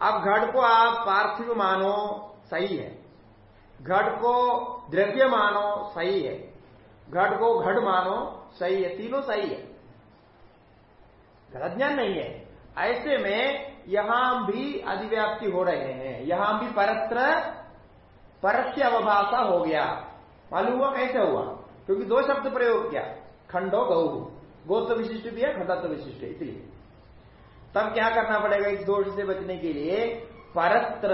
अब घट को आप पार्थिव मानो, सही है। घट को द्रव्य मानो, सही है। घट को घट मानो, सही है। तीनों सही है। गलत ज्ञान नहीं है। ऐसे में यहाँ भी अधिव्याप्ति हो रहे हैं। यहाँ भी परत्र परस्य अवभाषा हो गया। मालूम हुआ कैसे हुआ? क्योंकि दो शब्द प्रयोग किया। खंडो गौ। गोत्व विशिष्ट भी है, खंडत्व विशिष्ट है, इसलिए। तब क्या करना पड़ेगा इस दोष से बचने के लिए? परत्र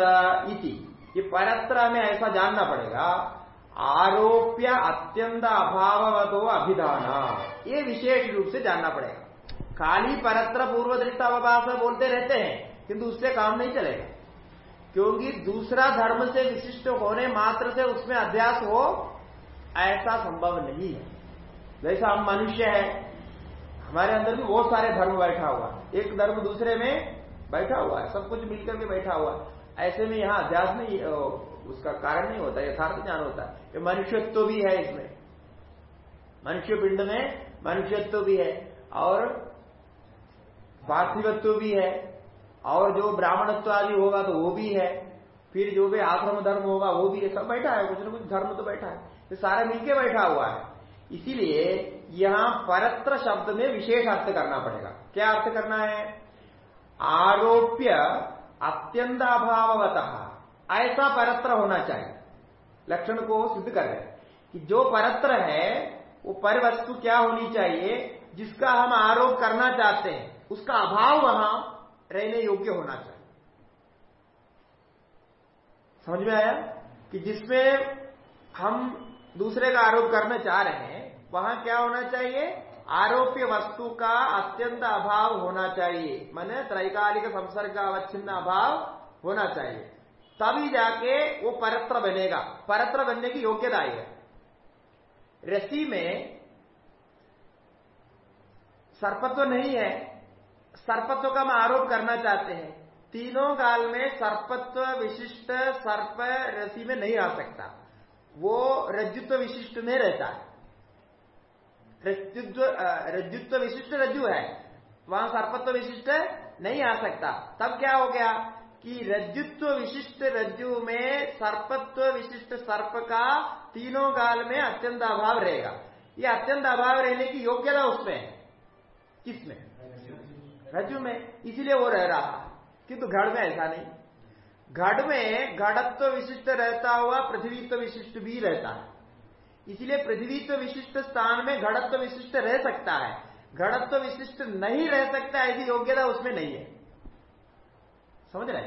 इति। ये परत्र हमें ऐसा जानना पड़ेगा, आरोप्य अत्यंत अभाववतो अभिधान। ये विशेष रूप से जानना पड़ेगा। खाली परत्र पूर्व दृष्टावभाष बोलते रहते हैं, किंतु उससे काम नहीं चलेगा। क्योंकि दूसरा धर्म से विशिष्ट होने मात्र से उसमें अध्यास हो, ऐसा संभव नहीं है। जैसा हम मनुष्य है, हमारे अंदर भी बहुत सारे धर्म बैठा हुआ एक धर्म दूसरे में बैठा हुआ है, सब कुछ मिलकर के बैठा हुआ ऐसे में यहाँ अध्यास नहीं उसका कारण नहीं होता, यथार्थ ज्ञान होता है मनुष्यत्व भी है इसमें। मनुष्य पिंड में मनुष्यत्व भी है और पार्थिवत्व भी है, और जो ब्राह्मणत्व आदि होगा तो वो भी है, फिर जो भी आश्रम धर्म होगा वो भी है, सब बैठा है, कुछ ना कुछ धर्म तो बैठा है तो सारा मिलके बैठा हुआ है। इसीलिए यहाँ परत्र शब्द में विशेष अर्थ करना पड़ेगा। क्या अर्थ करना है? आरोप्य अत्यंत अभावत ऐसा परत्र होना चाहिए। लक्षण को सिद्ध कर रहे कि जो परत्र है, वो पर वस्तु क्या होनी चाहिए, जिसका हम आरोप करना चाहते हैं? उसका अभाव वहाँ रहने योग्य होना चाहिए। समझ में आया? कि जिसमें हम दूसरे का आरोप करना चाह रहे हैं, वहाँ क्या होना चाहिए? आरोप्य वस्तु का अत्यंत अभाव होना चाहिए। मैंने त्रैकालिक संसर्ग का अवच्छिन्न अभाव होना चाहिए। तभी जाके वो परत्र बनेगा। परत्र बनने की योग्यता है। रसी में सर्पत्व नहीं है। सर्पत्व का हम आरोप करना चाहते हैं। तीनों काल में सर्पत्व विशिष्ट सर्प रसी में नहीं आ सकता। वो रज्जुत्व विशिष्ट में रहता है। रज्जुत्व विशिष्ट रज्जु है। वहाँ सर्पत्व विशिष्ट नहीं आ सकता। तब क्या हो गया कि रज्जुत्व विशिष्ट रज्जु में सर्पत्व विशिष्ट सर्प का तीनों काल में अत्यंत अभाव रहेगा। ये अत्यंत अभाव रहने की योग्यता उसमें है। किसमें? रज्जु में इसीलिए वो रह रहा किंतु घड़ में ऐसा नहीं। घड़ में घड़त्व विशिष्ट रहता हुआ पृथ्वीत्व विशिष्ट भी रहता है। इसलिए पृथ्वीत्व विशिष्ट स्थान में घड़त्व विशिष्ट रह सकता है। घड़त्व विशिष्ट नहीं रह सकता ऐसी योग्यता उसमें नहीं है। समझ रहे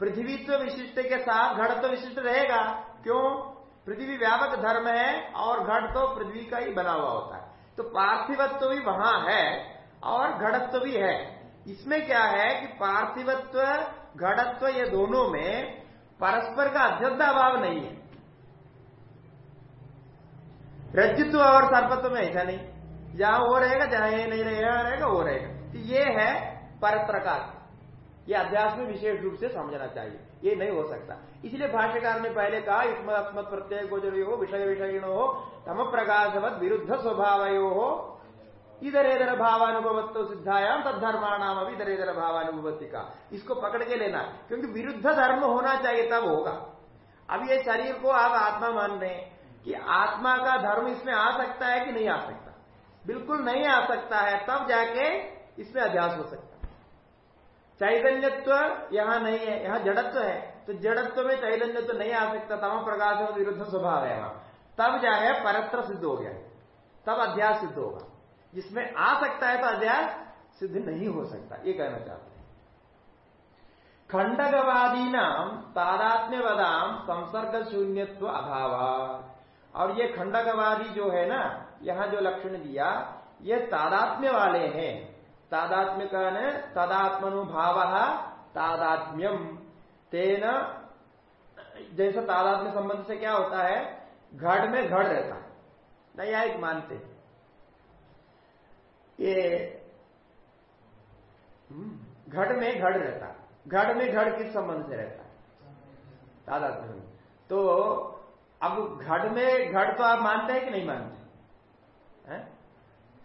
पृथ्वीत्व विशिष्ट के साथ घड़त्व विशिष्ट रहेगा। क्यों? पृथ्वी व्यापक धर्म है और घट तो पृथ्वी का ही बना हुआ होता है। तो पार्थिवत्व भी वहाँ है और घड़त्व भी है। इसमें क्या है कि पार्थिवत्व घड़त्व ये दोनों में परस्पर का अध्यक्ष अभाव नहीं है। रज्जुत्व और सर्पत्व में ऐसा नहीं। जहाँ वो रहेगा, जहाँ ये नहीं रहेगा रहेगा, वो रहेगा। तो ये है परत्रकार ये अध्यास में विशेष रूप से समझना चाहिए। ये नहीं हो सकता। इसलिए भाष्यकार ने पहले कहा इसमें अस्मत प्रत्यय गोचर हो विषय विषयिणो हो तम प्रकाशवत विरुद्ध स्वभाव हो इधर इधर भावानुभवत्व सिद्धायाम तद्धर्माणाम अभी इधर इधर भावानुभवती का। इसको पकड़ के लेना, क्योंकि विरुद्ध धर्म होना चाहिए, तब होगा। अब ये शरीर को आप आत्मा मान रहे हैं कि आत्मा का धर्म इसमें आ सकता है कि नहीं आ सकता? बिल्कुल नहीं आ सकता है, तब जाके इसमें अभ्यास हो सकता है। चैतन्यत्व यहाँ नहीं है, यहाँ जड़त्व है। तो जड़त्व में चैतन्यत्व नहीं आ सकता तम प्रकाश विरुद्ध स्वभाव है तब जाए परत्र सिद्ध हो गया, तब अध्यास सिद्ध होगा। जिसमें आ सकता है तो अध्यास सिद्ध नहीं हो सकता, ये कहना चाहते हैं। खंडकवादी नाम, तादात्म्यवदाम, संसर्ग शून्यत्व अभाव। और ये खंडकवादी जो है ना, यहाँ जो लक्षण दिया, ये तादात्म्य वाले हैं। तादात्म्य का न, तदात्मनुभाव तादात्म्यम। तेन, जैसे तादात्म्य संबंध से क्या होता है, घड़ में घड़ रहता है। न्यायिक मानते ये हम्म, घड़ में घड़ रहता घड़ में घड़ किस संबंध से रहता है? तादात्म्य तो अब घड़ में घड़ तो आप मानते हैं कि नहीं मानते?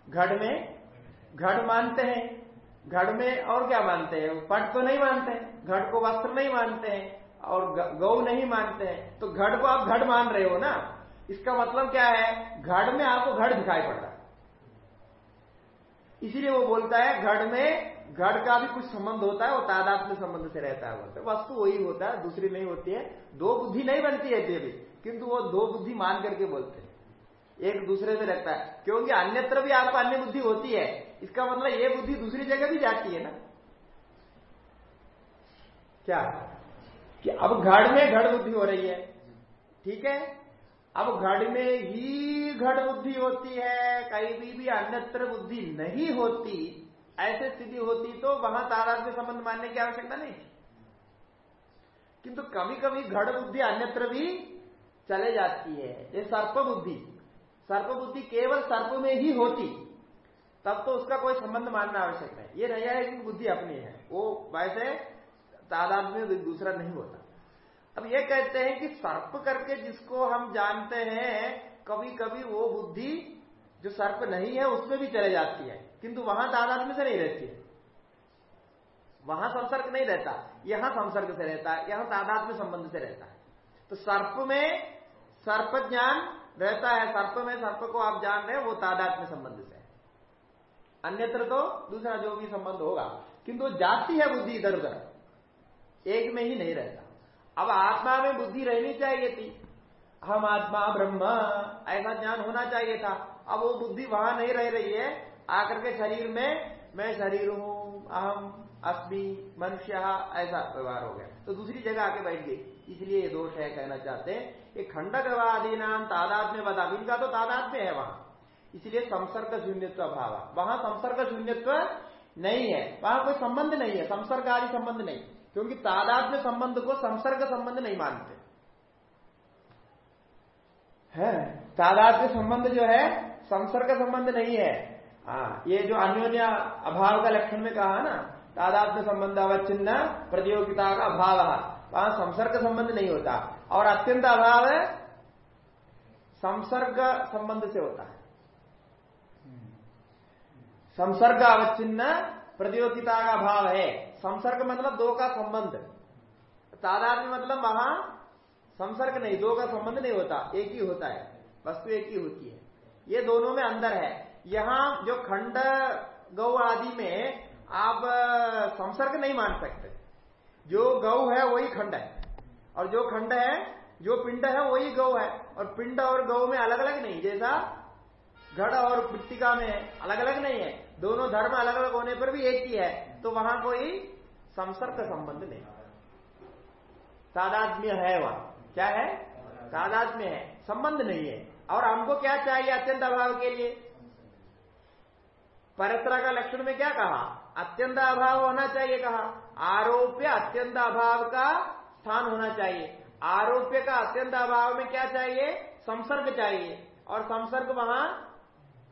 घड़ में घड़ मानते हैं। घड़ में और क्या मानते हैं? पट तो नहीं मानते हैं। घड़ को वस्त्र नहीं मानते हैं और गौ नहीं मानते हैं। तो घड़ को आप घड़ मान रहे हो ना? इसका मतलब क्या है? घड़ में आपको घड़ दिखाई पड़ है। इसीलिए वो बोलता है, घड़ में, घड़ का भी कुछ संबंध होता है, वो तादाद में संबंध से रहता है बोलते वस्तु वही होता है, दूसरी नहीं होती है। दो बुद्धि नहीं बनती है देवी किंतु वो दो बुद्धि मान करके बोलते हैं। एक दूसरे से लगता है। क्योंकि अन्यत्र भी आपको अन्य बुद्धि होती है। इसका मतलब ये बुद्धि दूसरी जगह भी जाती है ना। क्या? कि अब घड़ में घड़ बुद्धि हो रही है। ठीक है? अब घड़ में ही घड़ बुद्धि होती है, कहीं भी भी अन्यत्र बुद्धि नहीं होती, ऐसे स्थिति होती तो वहाँ तादात्म्य संबंध मानने की आवश्यकता नहीं किंतु कभी कभी घड़ बुद्धि अन्यत्र भी चले जाती है, ये सर्प बुद्धि। सर्प बुद्धि केवल सर्प में ही होती, तब तो उसका कोई संबंध मानना आवश्यक है ये नहीं है कि बुद्धि अपनी है, वो वैसे तादाद में दूसरा नहीं होता। अब ये कहते हैं कि सर्प करके जिसको हम जानते हैं कभी कभी वो बुद्धि जो सर्प नहीं है, उसमें भी चले जाती है। किंतु वहाँ तादाद में से नहीं रहती है। वहाँ संसर्ग नहीं रहता, यहाँ संसर्ग से रहता है यहाँ तादाद में संबंध से रहता है। तो सर्प में सर्प ज्ञान रहता है, सर्प में सर्प को आप जान रहे हैं, वो तादात में संबंध से अन्यत्र तो दूसरा जो भी संबंध होगा, किंतु जाती है बुद्धि इधर उधर एक में ही नहीं रहता। अब आत्मा में बुद्धि रहनी चाहिए थी। हम आत्मा ब्रह्म, ऐसा ज्ञान होना चाहिए था। अब वो बुद्धि वहाँ नहीं रह रही है। आकर के शरीर में, मैं शरीर हूँ, अहम, अस्मी, मनुष्य, ऐसा व्यवहार हो गया। तो दूसरी जगह आके बैठ गई इसलिए ये दोष है कहना चाहते हैं कि खंडकवादी नाम तादात्म्य बता। इनका तो तादात्म्य है वहाँ। इसलिए संसर्ग शून्यत्व अभाव। वहाँ संसर्ग शून्यत्व नहीं है। वहाँ कोई संबंध नहीं है। संसर्ग आदि संबंध नहीं। क्योंकि तादात्म्य संबंध को संसर्ग संबंध नहीं मानते। है? तादात्म्य संबंध जो है, संसर्ग संबंध नहीं है। हाँ ये जो अन्योन्य अभाव का लक्षण में कहा ना तादात्म्य संबंध अवच्छिन्न, प्रतियोगिता का अभाव वहाँ संसर्ग संबंध नहीं होता। और अत्यंत अभाव है, संसर्ग संबंध से होता है। संसर्ग अवच्छिन्न, प्रतियोगिता का अभाव है। संसर्ग मतलब दो का संबंध। तादात्म्य मतलब वहाँ संसर्ग नहीं, दो का संबंध नहीं होता, एक ही होता है, वस्तु एक ही होती है। ये दोनों में अंदर है। यहाँ जो खंड, गौ आदि में आप संसर्ग नहीं मान सकते। जो गौ है वही खंड है। और जो खंड है, जो पिंड है वही गौ है। और पिंड और गौ में अलग अलग नहीं, जैसा घड़ और मृतिका में अलग अलग नहीं है। दोनों धर्म अलग अलग होने पर भी एक ही है। तो वहाँ कोई संसर्ग संबंध नहीं तादात्म्य है वहाँ। क्या है? तादात्म्य है। संबंध नहीं है। और हमको क्या चाहिए अत्यंत अभाव के लिए? परतरा का लक्षण में क्या कहा? अत्यंत अभाव होना चाहिए कहा। आरोप्य अत्यंत अभाव का स्थान होना चाहिए। आरोप्य का अत्यंत अभाव में क्या चाहिए? संसर्ग चाहिए। और संसर्ग वहाँ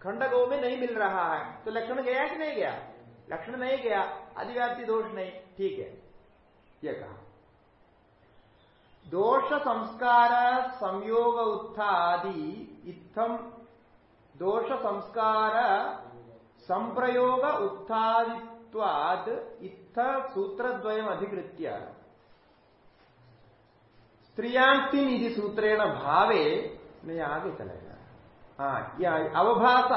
खंडगो में नहीं मिल रहा है। तो लक्षण गया कि नहीं गया? लक्षण नहीं गया, अधिव्याप्ति दोष नहीं, ठीक है। यह कहा। दोष संस्कार संयोग उत्थादि इत्थम दोष संस्कार संप्रयोग उत्थादित्वाद इत्थ सूत्रद्वयम अधिकृत्य। स्त्रियांति निधि सूत्रेण भावे, नहीं आगे चलेगा। हाँ अवभास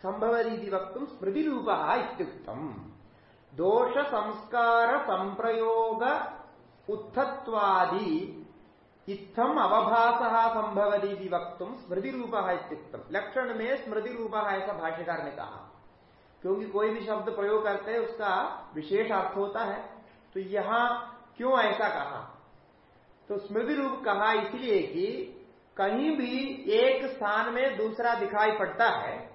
संभवरीति वक्त स्मृति रूप दोष संस्कार संप्रयोग उत्थत्वादि इत्थम अवभास संभवती वक्त स्मृति रूप लक्षण में स्मृति रूप ऐसा भाष्यकार ने कहा क्योंकि कोई भी शब्द प्रयोग करते हैं उसका विशेष अर्थ होता है तो यहाँ क्यों ऐसा कहा तो स्मृति रूप कहा इसलिए कि कहीं भी एक स्थान में दूसरा दिखाई पड़ता है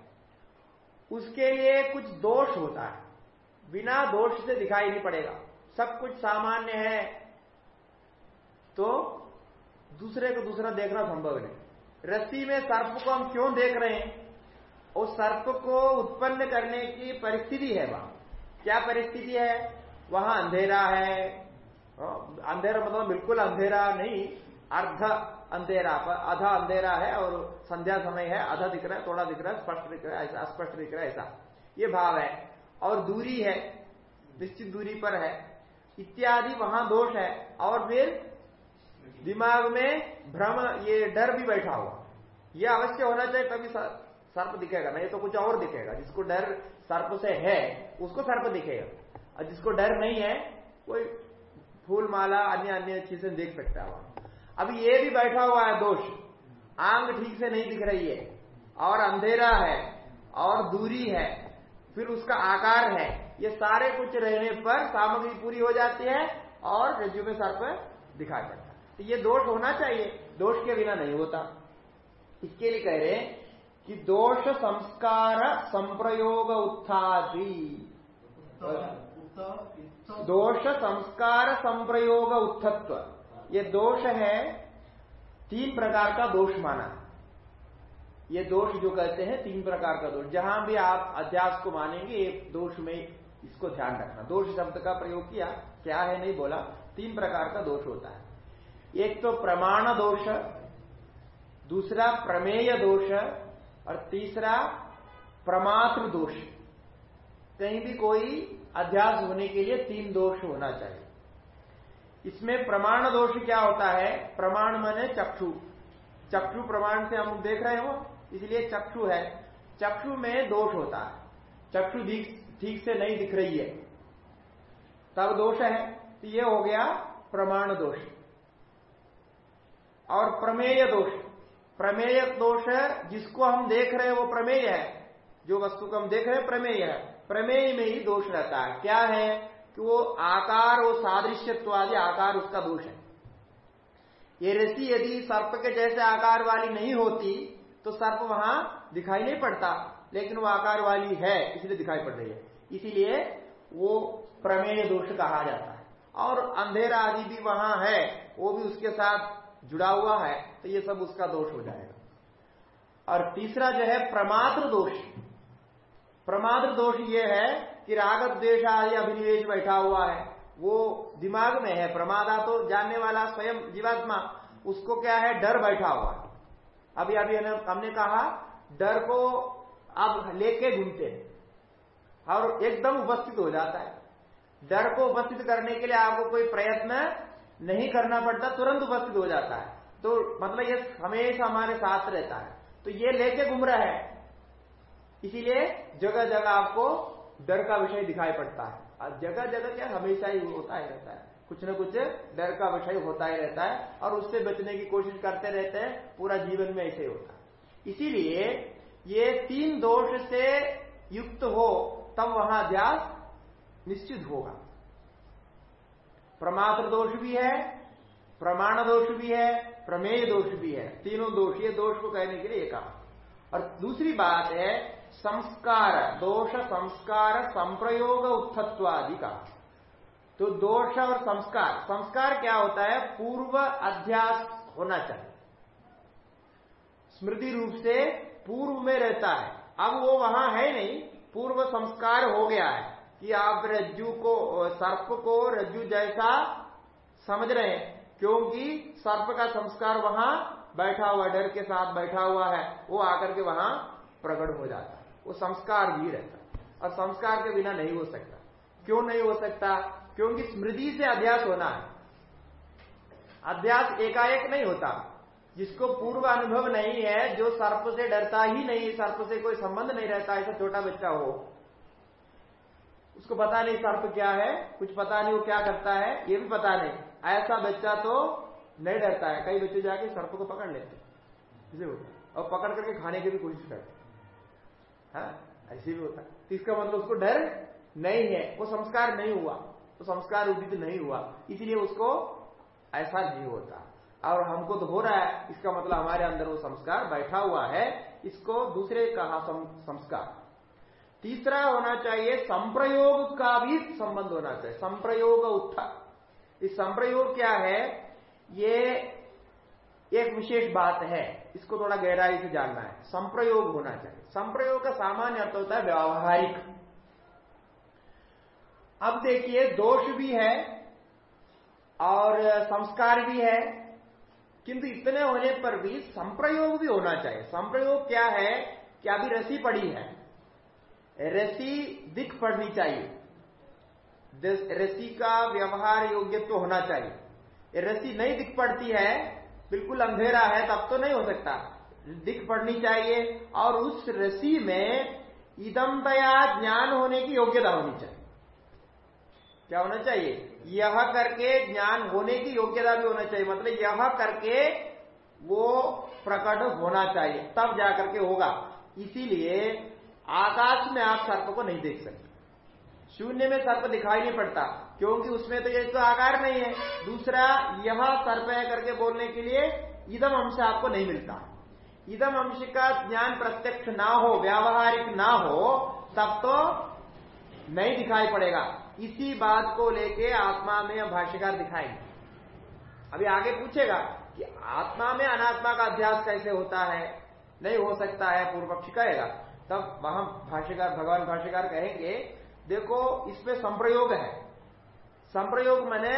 उसके लिए कुछ दोष होता है। बिना दोष से दिखाई नहीं पड़ेगा। सब कुछ सामान्य है। तो दूसरे को दूसरा देखना संभव नहीं। रस्सी में सर्प को हम क्यों देख रहे हैं? उस सर्प को उत्पन्न करने की परिस्थिति है वहाँ। क्या परिस्थिति है? वहाँ अंधेरा है। अंधेरा मतलब बिल्कुल अंधेरा नहीं। अर्ध अंधेरा पर आधा अंधेरा है और संध्या समय है आधा दिख रहा है, थोड़ा दिख रहा है, स्पष्ट दिख रहा है, ऐसा स्पष्ट दिख रहा है, ऐसा। ये भाव है। और दूरी है, निश्चित दूरी पर है। इत्यादि वहाँ दोष है। और फिर दिमाग में भ्रम, ये डर भी बैठा हुआ। यह अवश्य होना चाहिए, तभी सर्प दिखेगा। नहीं तो कुछ और दिखेगा। जिसको डर सर्प से है, उसको सर्प दिखेगा। और जिसको डर नहीं है, कोई फूल माला अन्य अन्य चीज़ें देख सकता है वहाँ। अब ये भी बैठा हुआ है दोष। आंग ठीक से नहीं दिख रही है और अंधेरा है और दूरी है फिर उसका आकार है। ये सारे कुछ रहने पर सामग्री पूरी हो जाती है और रज्जु में सर्प दिखाई पड़ता तो ये दोष होना चाहिए। दोष के बिना नहीं होता। इसके लिए कह रहे कि दोष संस्कार संप्रयोग उत्थादि दोष संस्कार संप्रयोग उत्थत्व। ये दोष है तीन प्रकार का दोष माना। ये दोष जो कहते हैं, तीन प्रकार का दोष। जहाँ भी आप अध्यास को मानेंगे एक दोष में इसको ध्यान रखना। दोष शब्द का प्रयोग किया, क्या है नहीं बोला, तीन प्रकार का दोष होता है। एक तो प्रमाण दोष, दूसरा प्रमेय दोष, और तीसरा प्रमात्र दोष। कहीं भी कोई अध्यास होने के लिए तीन दोष होना चाहिए। इसमें प्रमाण दोष क्या होता है? प्रमाण मने चक्षु। चक्षु प्रमाण से हम देख रहे हो, इसलिए चक्षु है। चक्षु में दोष होता है। चक्षु ठीक से नहीं दिख रही है। तब दोष है तो ये हो गया प्रमाण दोष। और प्रमेय दोष। प्रमेय दोष जिसको हम देख रहे हैं, वो प्रमेय है। जो वस्तु को हम देख रहे हैं, प्रमेय है। प्रमेय में ही दोष रहता है। क्या है? कि वो आकार वो सादृश्यत्व आदि आकार उसका दोष है। ये रसी यदि सर्प के जैसे आकार वाली नहीं होती तो सर्प वहाँ दिखाई नहीं पड़ता, लेकिन वो आकार वाली है इसलिए दिखाई पड़ रही है। इसीलिए वो प्रमेय दोष कहा जाता है। और अंधेरा आदि भी वहाँ है, वो भी उसके साथ जुड़ा हुआ है तो ये सब उसका दोष हो जाएगा। और तीसरा जो है, प्रमात्र दोष। प्रमात्र दोष ये है कि रागत द्वेश अभिनिवेश बैठा हुआ है। वो दिमाग में है, प्रमादा तो जानने वाला स्वयं जीवात्मा, उसको क्या है? डर बैठा हुआ है। अभी अभी हमने कहा, डर को अब लेके घूमते हैं और एकदम उपस्थित हो जाता है। डर को उपस्थित करने के लिए आपको कोई प्रयत्न नहीं करना पड़ता, तुरंत उपस्थित हो जाता है। तो मतलब ये हमेशा हमारे साथ रहता है। तो ये लेके घूम रहा है। इसीलिए जगह जगह आपको डर का विषय दिखाई पड़ता है। और जगह जगह क्या, हमेशा ही होता ही रहता है। कुछ न कुछ डर का विषय होता ही रहता है और उससे बचने की कोशिश करते रहते हैं, पूरा जीवन में ऐसे ही होता है। इसीलिए ये तीन दोष से युक्त हो, तब वहाँ अध्यास निश्चित होगा। प्रमात्र दोष भी है, प्रमाण दोष भी है, प्रमेय दोष भी है। तीनों दोष, ये दोष को कहने के लिए कहा। और दूसरी बात है संस्कार, दोष संस्कार, संप्रयोग उत्थत्वादि का तो दोष और संस्कार संस्कार क्या होता है? पूर्व अध्यास होना चाहिए। स्मृति रूप से पूर्व में रहता है। अब वो वहाँ है नहीं, पूर्व संस्कार हो गया है कि आप रज्जू को, सर्प को रज्जू जैसा समझ रहे हैं, क्योंकि सर्प का संस्कार वहाँ बैठा हुआ, डर के साथ बैठा हुआ है, वो आकर के वहाँ प्रकट हो जाता है। वो संस्कार भी रहता और संस्कार के बिना नहीं हो सकता। क्यों नहीं हो सकता? क्योंकि स्मृति से अध्यास होना है। अध्यास एकाएक नहीं होता। जिसको पूर्व अनुभव नहीं है, जो सर्प से डरता ही नहीं, सर्प से कोई संबंध नहीं रहता, ऐसा छोटा बच्चा हो, उसको पता नहीं सर्प क्या है, कुछ पता नहीं वो क्या करता है, ये भी पता नहीं। ऐसा बच्चा तो नहीं डरता है। कई बच्चे जाके सर्प को पकड़ लेते और पकड़ करके खाने की भी कोशिश करते हाँ ऐसे भी होता। है तो इसका मतलब उसको डर नहीं है। वो संस्कार नहीं हुआ। तो संस्कार उदित नहीं हुआ। इसलिए उसको ऐसा नहीं होता। और हमको तो हो रहा है, इसका मतलब हमारे अंदर वो संस्कार बैठा हुआ है। इसको दूसरे कहा संस्कार। तीसरा होना चाहिए, संप्रयोग का भी संबंध होना चाहिए। संप्रयोग उत्था। इस संप्रयोग क्या है? ये एक विशेष बात है, इसको थोड़ा गहराई से जानना है। संप्रयोग होना चाहिए। संप्रयोग का सामान्य अर्थ होता है व्यावहारिक। अब देखिए, दोष भी है और संस्कार भी है, किंतु इतने होने पर भी संप्रयोग भी होना चाहिए। संप्रयोग क्या है? कि अभी रसी पड़ी है। रसी दिख पड़नी चाहिए। रसी का व्यवहार योग्य तो होना चाहिए। रसी नहीं दिख पड़ती है बिल्कुल अंधेरा है, तब तो नहीं हो सकता। दिख पड़नी चाहिए और उस रसी में इदमतया ज्ञान होने की योग्यता होनी चाहिए। क्या होना चाहिए? यह करके ज्ञान होने की योग्यता भी होना चाहिए। मतलब यह करके वो प्रकट होना चाहिए, तब जाकर के होगा। इसीलिए आकाश में आप सर्प को नहीं देख सकते। शून्य में सर्प दिखाई नहीं पड़ता। क्योंकि उसमें तो ये तो आकार नहीं है। दूसरा, यह सर्प है करके बोलने के लिए इदम अंश आपको नहीं मिलता। इदम अंश का ज्ञान प्रत्यक्ष ना हो, व्यावहारिक ना हो, तब तो नहीं दिखाई पड़ेगा। इसी बात को लेके आत्मा में भाष्यकार दिखाएँगे। अभी आगे पूछेगा कि आत्मा में अनात्मा का अध्यास कैसे होता है? नहीं हो सकता है, पूर्व पक्षी कहेगा। तब वहाँ भाष्यकार, भगवान भाष्यकार कहेंगे, देखो, इसमें संप्रयोग है। संप्रयोग मैंने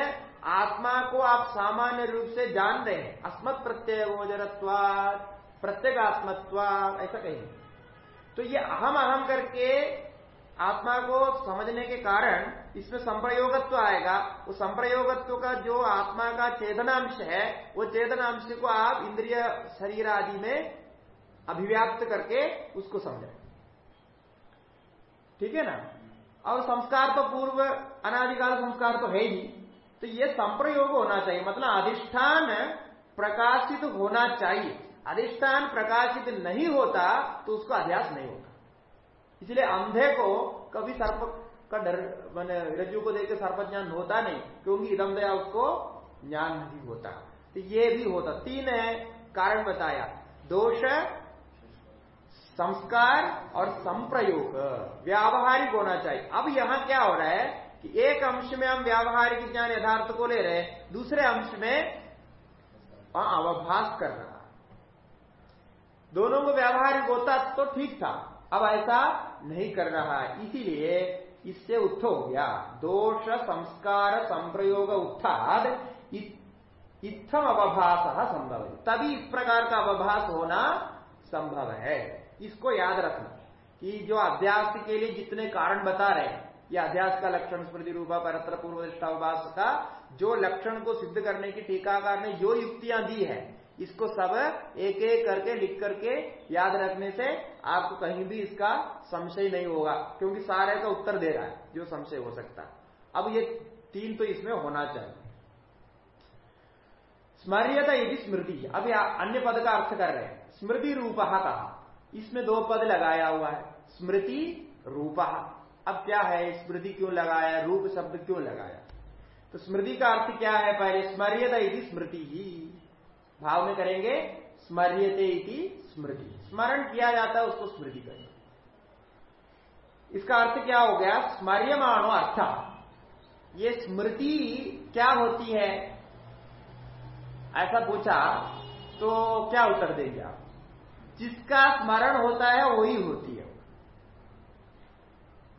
आत्मा को आप सामान्य रूप से जान रहे हैं। अस्मत् प्रत्यय गोचरत्वाद प्रत्येगात्मत्वाद ऐसा कहेंगे तो ये अहम अहम करके आत्मा को समझने के कारण इसमें संप्रयोगत्व आएगा। वो संप्रयोगत्व का जो आत्मा का चेतनांश है, वो चेतनांश को आप इंद्रिय शरीर आदि में अभिव्याप्त करके उसको समझें। ठीक है ना? और संस्कार तो पूर्व, अनादिकाल संस्कार तो है ही। तो ये संप्रयोग होना चाहिए। मतलब अधिष्ठान प्रकाशित होना चाहिए। अधिष्ठान प्रकाशित नहीं होता तो उसको अध्यास नहीं होता। इसलिए अंधे को कभी सर्प का डर, मैंने रज्जु को देख सर्प ज्ञान होता नहीं, क्योंकि इदम दया उसको ज्ञान नहीं होता। तो ये भी होता। तीन है कारण बताया। दोष संस्कार और संप्रयोग, व्यावहारिक होना चाहिए। अब यहाँ क्या हो रहा है कि एक अंश में हम व्यावहारिक ज्ञान यथार्थ को ले रहे दूसरे अंश में अवभास कर रहा दोनों को व्यावहारिक होता तो ठीक था, अब ऐसा नहीं कर रहा है। इसीलिए इससे उत्थ हो गया। दोष, संस्कार, संप्रयोग, उत्थाद इत्थम अवभाष संभव है। तभी इस प्रकार का अवभास होना संभव है। इसको याद रखना कि जो अभ्यास के लिए जितने कारण बता रहे हैं, ये अध्यास का लक्षण स्मृति रूपा, परत्र पूर्व दृष्टावास का, जो लक्षण को सिद्ध करने की टीकाकार ने जो युक्तियाँ दी है, इसको सब एक एक करके लिख करके याद रखने से आपको कहीं भी इसका संशय नहीं होगा, क्योंकि सारे का उत्तर दे रहा है, जो संशय हो सकता अब ये तीन तो इसमें होना चाहिए। स्मर्यता यदि स्मृति, अब अन्य पद का अर्थ कर रहे हैं। स्मृति रूप कहा? इसमें दो पद लगाया हुआ है, स्मृति रूप। अब क्या है, स्मृति क्यों लगाया, रूप शब्द क्यों लगाया? तो स्मृति का अर्थ क्या है? पहले स्मर्यता यदि स्मृति ही। भाव में करेंगे, स्मर्यते इति स्मृति। स्मरण किया जाता है, उसको स्मृति करेंगे इसका अर्थ क्या हो गया? स्मर्यमाणो अर्थ। ये स्मृति क्या होती है? ऐसा पूछा तो क्या उत्तर देंगे आप? जिसका स्मरण होता है वही होती है।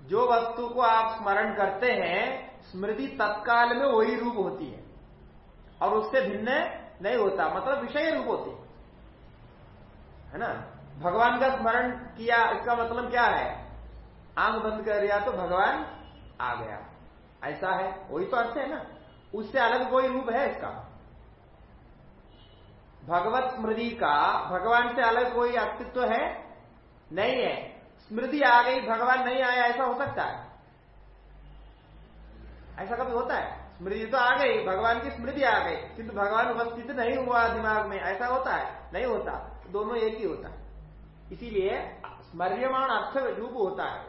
जो वस्तु को आप स्मरण करते हैं, स्मृति तत्काल में वही रूप होती है। और उससे भिन्न नहीं होता मतलब विषय रूप होते है। ना? भगवान का स्मरण किया, इसका मतलब क्या है? आँख बंद कर दिया तो भगवान आ गया। ऐसा है, वही तो अर्थ है ना? उससे अलग कोई रूप है इसका? भगवत स्मृति का, भगवान से अलग कोई अस्तित्व है? नहीं है। स्मृति आ गई, भगवान नहीं आया, ऐसा हो सकता है? ऐसा कभी होता है? स्मृति तो आ गई, भगवान की स्मृति आ गई, किंतु भगवान उपस्थित नहीं हुआ दिमाग में, ऐसा होता है? नहीं होता। दोनों एक ही होता है। इसीलिए स्मर्यमाण अर्थ रूप होता है।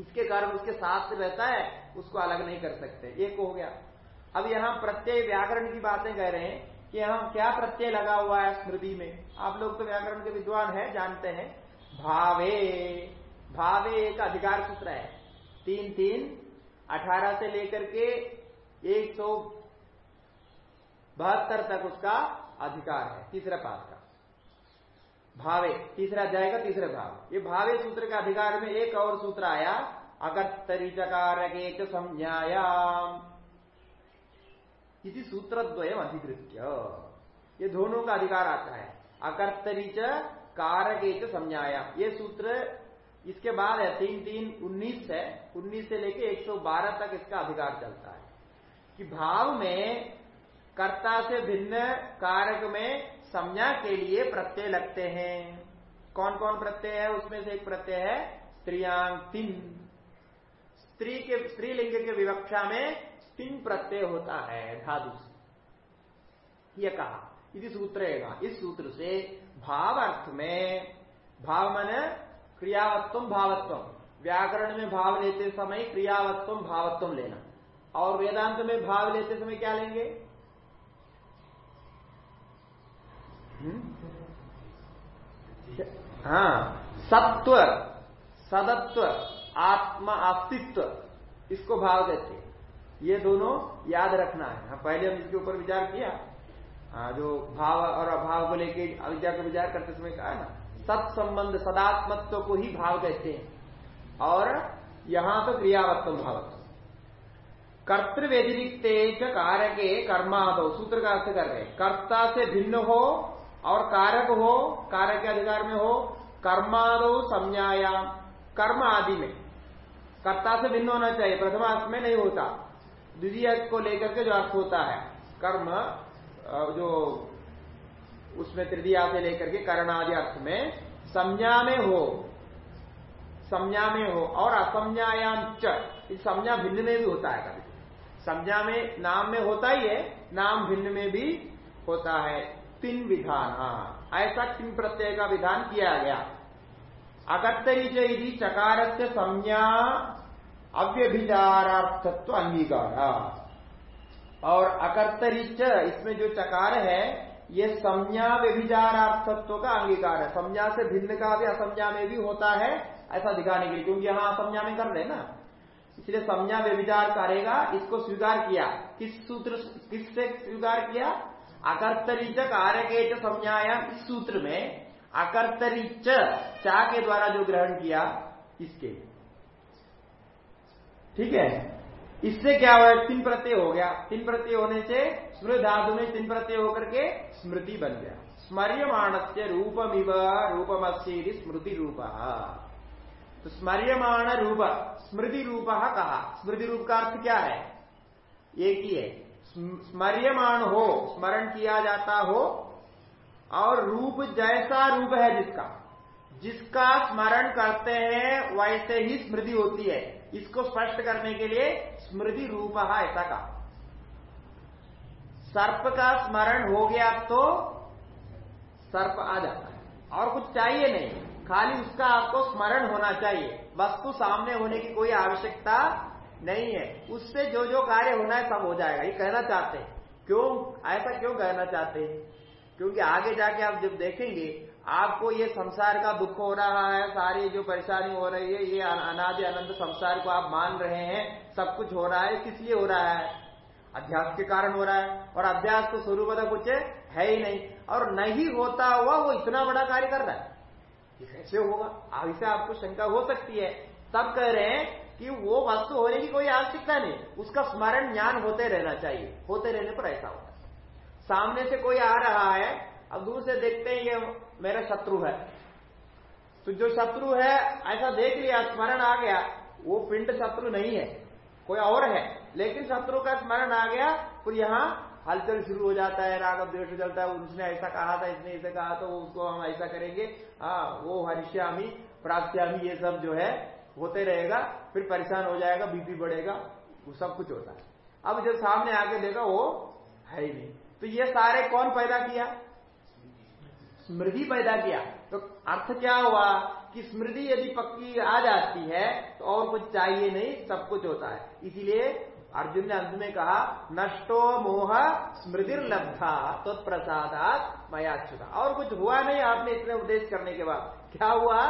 इसके कारण उसके साथ रहता है, उसको अलग नहीं कर सकते। एक हो गया। अब यहाँ प्रत्यय व्याकरण की बातें कह रहे हैं। कि यहाँ क्या प्रत्यय लगा हुआ है स्मृति में? आप लोग तो व्याकरण के विद्वान है, जानते हैं। भावे भावे एक अधिकार सूत्र है। तीन तीन, अठारह से लेकर के एक सौ बहत्तर तक उसका अधिकार है, तीसरा पाठ का। भावे, तीसरा जाएगा, तीसरे भाव। ये भावे सूत्र के अधिकार में एक और सूत्र आया अकर्तरी चकार एक संज्ञायाम। इसी सूत्र द्वयम अधिकृत्य। ये दोनों का अधिकार आता है। अकर्तरी कारक एक संज्ञायाम ये सूत्र इसके बाद है, तीन तीन, उन्नीस है। उन्नीस से लेके एक सौ बारह तक इसका अधिकार चलता है। कि भाव में कर्ता से भिन्न कारक में संज्ञा के लिए प्रत्यय लगते हैं। कौन कौन प्रत्यय है? उसमें से एक प्रत्यय है, स्त्रियांग, तीन। स्त्री के, स्त्रीलिंग के विवक्षा में तीन प्रत्यय होता है धातु से। यह कहा। इसी सूत्र इस सूत्र से भाव अर्थ में, भाव मन क्रियावत्व, भावत्व। व्याकरण में भाव लेते समय क्रियावत्व, भावत्व लेना। और वेदांत में भाव लेते समय क्या लेंगे? हम्म? हाँ सत्व, सदत्व, आत्मा, अस्तित्व, इसको भाव देते ये दोनों याद रखना है। हाँ पहले हम इसके ऊपर विचार किया। हाँ जो भाव और अभाव को लेके अविद्या का विचार करते समय कहा ना सत संबंध सदात्मत्व को ही भाव कहते हैं। और यहाँ तो क्रियावत्व भावत्व कर्तव्यतिरिक्ते कारके कर्मादो, सूत्र का अर्थ कर रहे कर्ता से भिन्न हो और कारक हो, कारक के अधिकार में हो, कर्मादो संज्ञायाम, कर्म आदि में। कर्ता से भिन्न होना चाहिए प्रथम अर्थ में नहीं होता। द्वितीय को लेकर के जो अर्थ होता है, कर्म जो उसमें तृतीया से लेकर के कर्ण आदि अर्थ में, संज्ञा में हो, संज्ञा में हो और असंज्ञायाम च संज्ञा भिन्न में भी होता है कभी। संज्ञा में नाम में होता ही है, नाम भिन्न में भी होता है। तीन विधान ऐसा तीन प्रत्यय का विधान किया गया। चैरी चकार से संज्ञा अव्यभिचारार्थत्व अंगीकार और अकर्तरिच इसमें जो चकार है, ये संज्ञा व्यभिचारार्थत्व का अंगीकार है। संज्ञा से भिन्न का भी असंज्ञा में भी होता है, ऐसा दिखाने के लिए, क्योंकि यहाँ असंज्ञा में कर रहे ना। इसलिए संज्ञा व्यभिचार करेगा, इसको स्वीकार किया। किस सूत्र, किससे स्वीकार किया? अकर्तरिच कारके संज्ञाया इस सूत्र में। अकर्तरिच चा के द्वारा जो ग्रहण किया इसके ठीक है? इससे क्या हुआ? तीन प्रत्यय हो गया। तीन प्रत्यय होने से स्मृत धातु में तीन प्रत्यय होकर के स्मृति बन गया। स्मर्यमाण से रूपमिव रूपमस्ती स्मृति रूप तो स्मर्यमाण रूप स्मृति रूप कहा। स्मृति रूप का अर्थ क्या है? एक ही है। स्मर्यमाण हो, स्मरण किया जाता हो, और रूप जैसा रूप है जिसका। जिसका स्मरण करते हैं, वैसे ही स्मृति होती है। इसको स्पष्ट करने के लिए स्मृति रूप ऐसा कहा। सर्प का स्मरण हो गया तो सर्प आ जाता है। और कुछ चाहिए नहीं। खाली उसका आपको स्मरण होना चाहिए। वस्तु सामने होने की कोई आवश्यकता नहीं है। उससे जो जो कार्य होना है सब हो जाएगा। ये कहना चाहते हैं। क्यों? ऐसा क्यों कहना चाहते हैं? क्योंकि आगे जाके आप जब देखेंगे आपको ये संसार का दुख हो रहा है, सारी जो परेशानी हो रही है, ये अनादि अनंत संसार को आप मान रहे हैं, सब कुछ हो रहा है किस लिए हो रहा है। अध्यास के कारण हो रहा है, और अध्यास तो स्वरूप कुछ है ही नहीं। और नहीं होता हुआ वो इतना बड़ा कार्य कर रहा है। कैसे होगा? इसे, आपको शंका हो सकती है। तब कह रहे हैं कि वो वस्तु होने की कोई आवश्यकता नहीं, उसका स्मरण ज्ञान होते रहना चाहिए, होते रहने पर ऐसा होगा सामने से कोई आ रहा है, अब दूर से देखते हैं ये मेरा शत्रु है। तो जो शत्रु है, ऐसा देख लिया, स्मरण आ गया, वो पिंड शत्रु नहीं है, कोई और है। लेकिन शत्रु का स्मरण आ गया, फिर यहाँ हलचल शुरू हो जाता है, राग द्वेष चलता है, उसने ऐसा कहा था, इसने ऐसा कहा तो उसको हम ऐसा करेंगे। हाँ वो हरिश्यामी प्राप्यामी ये सब जो है, होते रहेगा, फिर परेशान हो जाएगा, बीपी बढ़ेगा, वो सब कुछ होता है। अब जब सामने आके देखा, वो है ही नहीं। तो ये सारे कौन पैदा किया? स्मृति पैदा किया। तो अर्थ क्या हुआ कि स्मृति यदि पक्की आ जाती है तो और कुछ चाहिए नहीं, सब कुछ होता है। इसीलिए अर्जुन ने अंत में कहा, नष्टो मोह स्मृति लब्धा तो प्रसादात मयाच्युता। और कुछ हुआ नहीं आपने इतने उपदेश करने के बाद। क्या हुआ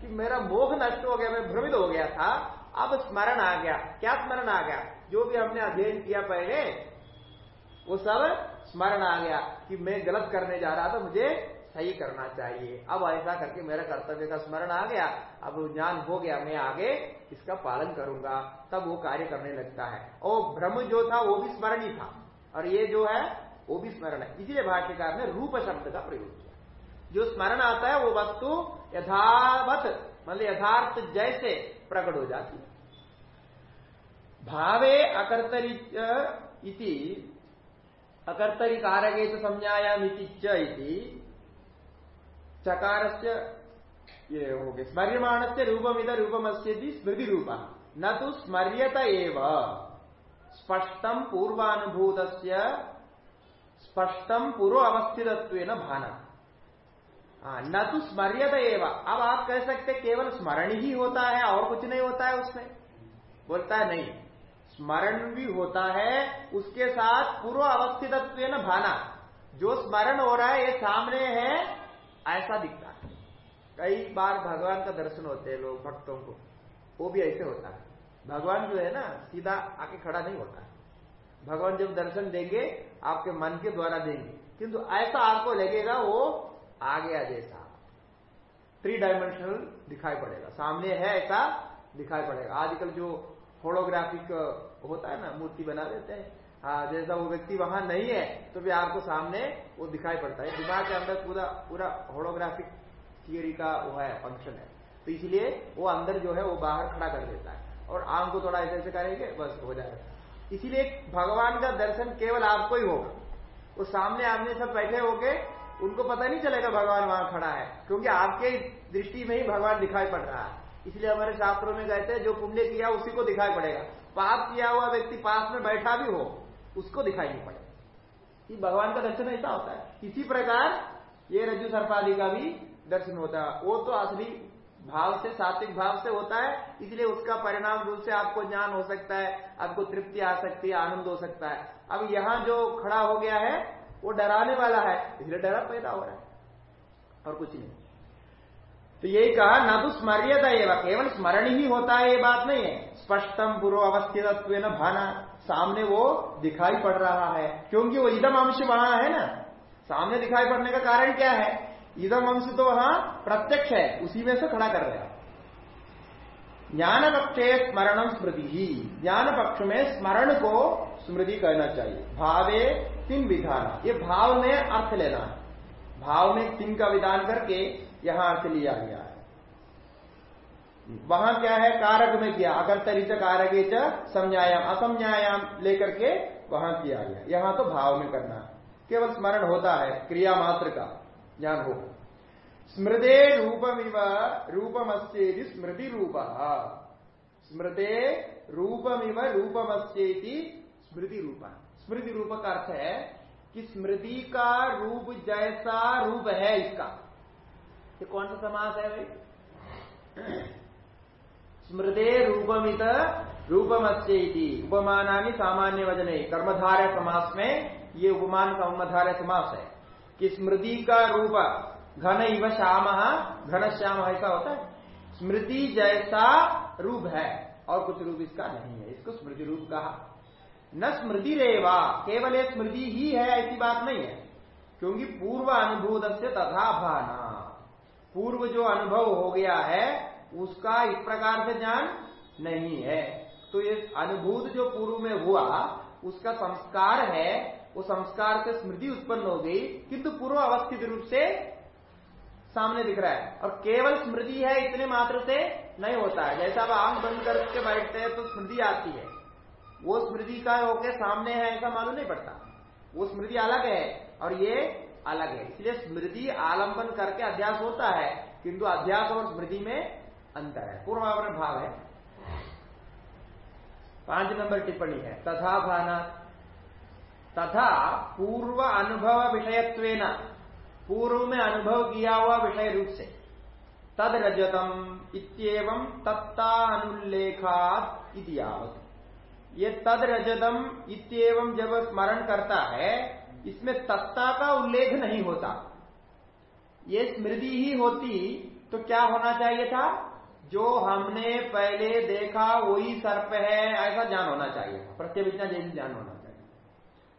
कि मेरा मोह नष्ट हो गया, मैं भ्रमित हो गया था। अब स्मरण आ गया। क्या स्मरण आ गया? जो भी हमने अध्ययन किया पहले, वो सब स्मरण आ गया कि मैं गलत करने जा रहा था, मुझे सही करना चाहिए। अब ऐसा करके मेरा कर्तव्य का स्मरण आ गया। अब ज्ञान हो गया, मैं आगे इसका पालन करूँगा। तब वो कार्य करने लगता है। और भ्रम जो था, वो भी स्मरण ही था। और ये जो है, वो भी स्मरण है। इसीलिए भाष्यकार ने रूप शब्द का प्रयोग किया। जो स्मरण आता है, वो वस्तु यथावत मतलब यथार्थ जैसे प्रकट हो जाती है। भावे अकर्तरी इति अकर्तरी कारगे संज्ञायामिति चकार से ये हो गए स्मर्यमाण से रूपमिद रूपमस्य स्मृति रूप न तो स्मर्यत एव। स्पष्टम पूर्वानुभूत स्पष्टम पूर्व अवस्थित भाना। न तो स्मर्यत एव। अब आप कह सकते केवल स्मरण ही होता है, और कुछ नहीं होता है उसमें। बोलता है नहीं। स्मरण भी होता है, उसके साथ पूर्व अवस्थित भाना। जो स्मरण हो रहा है, ये सामने है ऐसा दिखता है। कई बार भगवान का दर्शन होते हैं लोग, भक्तों को। वो भी ऐसे होता है। भगवान जो है ना, सीधा आके खड़ा नहीं होता है। भगवान जब दर्शन देंगे, आपके मन के द्वारा देंगे। किंतु ऐसा आपको लगेगा, वो आ गया जैसा। थ्री डायमेंशनल दिखाई पड़ेगा। सामने है ऐसा, दिखाई पड़ेगा। आजकल जो होलोग्राफिक होता है ना, मूर्ति बना देते हाँ। जैसा वो व्यक्ति वहाँ नहीं है तो भी आपको सामने वो दिखाई पड़ता है। दिमाग के अंदर पूरा पूरा होलोग्राफिक थियरी का वो है फ़ंक्शन है। तो इसलिए वो अंदर जो है, वो बाहर खड़ा कर देता है। और आम को थोड़ा ऐसे ऐसे करेंगे, बस हो जाएगा। इसीलिए भगवान का दर्शन केवल आपको ही होगा। वो सामने आमने सब बैठे होके, उनको पता नहीं चलेगा भगवान वहाँ खड़ा है, क्योंकि आपके दृष्टि में ही भगवान दिखाई पड़ रहा है। इसलिए हमारे शास्त्रों में कहते हैं, जो पुण्य किया, उसी को दिखाई पड़ेगा। पाप किया हुआ व्यक्ति पास में बैठा भी हो उसको दिखाई नहीं पड़े। कि भगवान का दर्शन ऐसा होता है। इसी प्रकार ये रज्जु सर्पादि का भी दर्शन होता है। वो तो असली भाव से, सात्विक भाव से होता है। इसलिए उसका परिणाम रूप से आपको ज्ञान हो सकता है, आपको तृप्ति आ सकती है, आनंद हो सकता है। अब यहाँ जो खड़ा हो गया है, वो डराने वाला है। इसलिए डरा पैदा हो रहा है। और कुछ नहीं। तो यही कहा, ना तो स्मर्यता केवल स्मरण ही होता है, ये बात नहीं है। स्पष्टम पूर्व अवस्थित भाना सामने वो दिखाई पड़ रहा है, क्योंकि वो इदम अंश वहाँ है ना। सामने दिखाई पड़ने का कारण क्या है? इदम अंश तो वहाँ प्रत्यक्ष है, उसी में से खड़ा कर रहे हैं। ज्ञान पक्षे स्मरण स्मृति ही ज्ञान पक्ष में स्मरण को स्मृति कहना चाहिए। भावे तीन विधान। ये भाव में अर्थ लेना भाव में तीन का विधान करके यहाँ अर्थ लिया गया वहाँ क्या है? कारक में किया। अगर तरीच कारक संज्ञायाम, असंज्ञायाम लेकर के वहाँ किया गया। यहाँ तो भाव में करना। केवल स्मरण होता है, क्रिया मात्र का। ज्ञान हो। स्मृदे रूपमिव रूपमस्ेति स्मृति रूप स्मृते रूपमिव रूपमस्ेति स्मृति रूप स्मृति रूप का अर्थ है कि स्मृति का रूप जैसा रूप है इसका। ये कौन सा समास है भाई? स्मृते रूपमित रूपमस्ेति उपमानानी सामान्य वजने कर्मधारय समास में ये उपमान कर्मधारय समास है। कि स्मृति का रूप घन इव श्याम, घन श्याम ऐसा होता है। स्मृति जैसा रूप है और कुछ रूप इसका नहीं है। इसको स्मृति रूप कहा। न स्मृति रेवा केवल एक स्मृति ही है ऐसी बात नहीं है। क्योंकि पूर्व अनुभूत से तथा भाना। पूर्व जो अनुभव हो गया है उसका इस प्रकार से ज्ञान नहीं है। तो ये अनुभूत जो पूर्व में हुआ, उसका संस्कार है, वो संस्कार से स्मृति उत्पन्न हो गई, किंतु पूर्व अवस्थित रूप से सामने दिख रहा है। और केवल स्मृति है, इतने मात्र से नहीं होता है। जैसा आप आँख बंद करके बैठते हैं तो स्मृति आती है। वो स्मृति का होके सामने है, ऐसा मालूम नहीं पड़ता। वो स्मृति अलग है, और ये अलग है। इसलिए स्मृति आलंबन करके अध्यास होता है, किंतु अध्यास और स्मृति में अंतर है। पूर्वावरण भाव है। पाँच नंबर टिप्पणी है। तथा भाना। तथा पूर्व अनुभव विषयत्व पूर्व में अनुभव किया हुआ विषय रूप से। तद रजतम इतम तत्ता अनुल्लेखात ये तद रजतम इतम जब स्मरण करता है, इसमें तत्ता का उल्लेख नहीं होता। ये स्मृति ही होती तो क्या होना चाहिए था? जो हमने पहले देखा वही सर्प है, ऐसा ज्ञान होना चाहिए। प्रत्यविज्ञा जैसी ज्ञान होना चाहिए।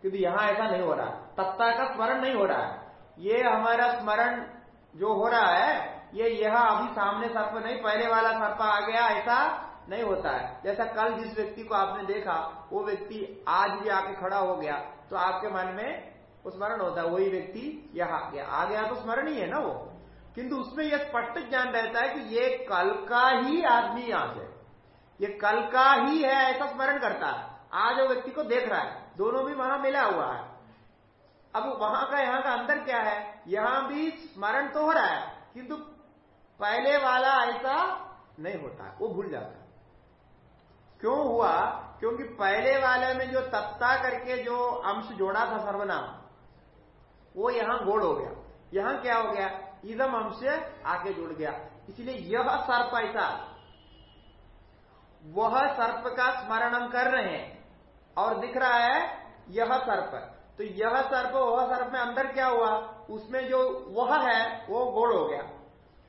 क्योंकि यहाँ ऐसा नहीं हो रहा। तत्ता का स्मरण नहीं हो रहा है। ये हमारा स्मरण जो हो रहा है, ये यह अभी सामने सर्प नहीं, पहले वाला सर्प आ गया, ऐसा नहीं होता है। जैसा कल जिस व्यक्ति को आपने देखा, वो व्यक्ति आज भी आके खड़ा हो गया तो आपके मन में स्मरण होता है, वही व्यक्ति यहाँ आ गया। आ गया तो स्मरण ही है ना वो? किंतु उसमें यह स्पष्ट ज्ञान रहता है कि ये कल का ही आदमी आज है ये कल का ही है, ऐसा स्मरण करता है। आज वो व्यक्ति को देख रहा है, दोनों भी वहाँ मिला हुआ है। अब वहाँ का, यहाँ का अंदर क्या है? यहाँ भी स्मरण तो हो रहा है, किंतु पहले वाला ऐसा नहीं होता, वो भूल जाता क्यों हुआ? क्योंकि पहले वाले में जो तत्ता करके जो अंश जोड़ा था सर्वनाम, वो यहाँ गोड़ हो गया। यहाँ क्या हो गया? इदम अंश आके जुड़ गया। इसलिए यह सर्प ऐसा। वह सर्प का स्मरण हम कर रहे हैं और दिख रहा है यह सर्प। तो यह सर्प वह सर्प में अंदर क्या हुआ? उसमें जो वह है, वो गोड़ हो गया।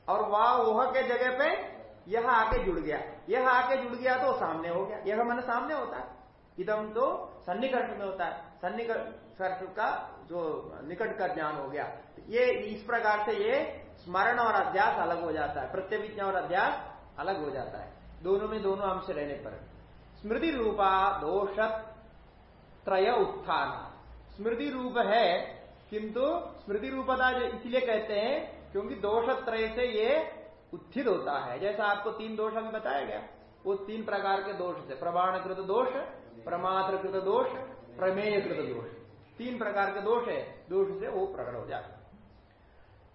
और वह वह के जगह पे यह आके जुड़ गया। यह आके जुड़ गया तो सामने हो गया। यह मन सामने होता है। इदम तो सन्निकट में होता है। सन्निकट का जो निकट का ज्ञान हो गया। ये इस प्रकार से ये स्मरण और अध्यास अलग हो जाता है। प्रत्यभिज्ञा और अध्यास अलग हो जाता है। दोनों में दोनों अंश रहने पर। स्मृति रूपा दोष त्रय उत्थान। स्मृति रूप है, किंतु स्मृति रूपता इसलिए कहते हैं, क्योंकि दोष त्रय से ये उत्थित होता है। जैसा आपको तीन दोष अभी बताया गया, वो तीन प्रकार के दोष से प्रमाणकृत दोष, प्रमात्रकृत दोष, प्रमेयकृत दोष। तीन प्रकार के दोष है, दोष से वो प्रकट हो जाता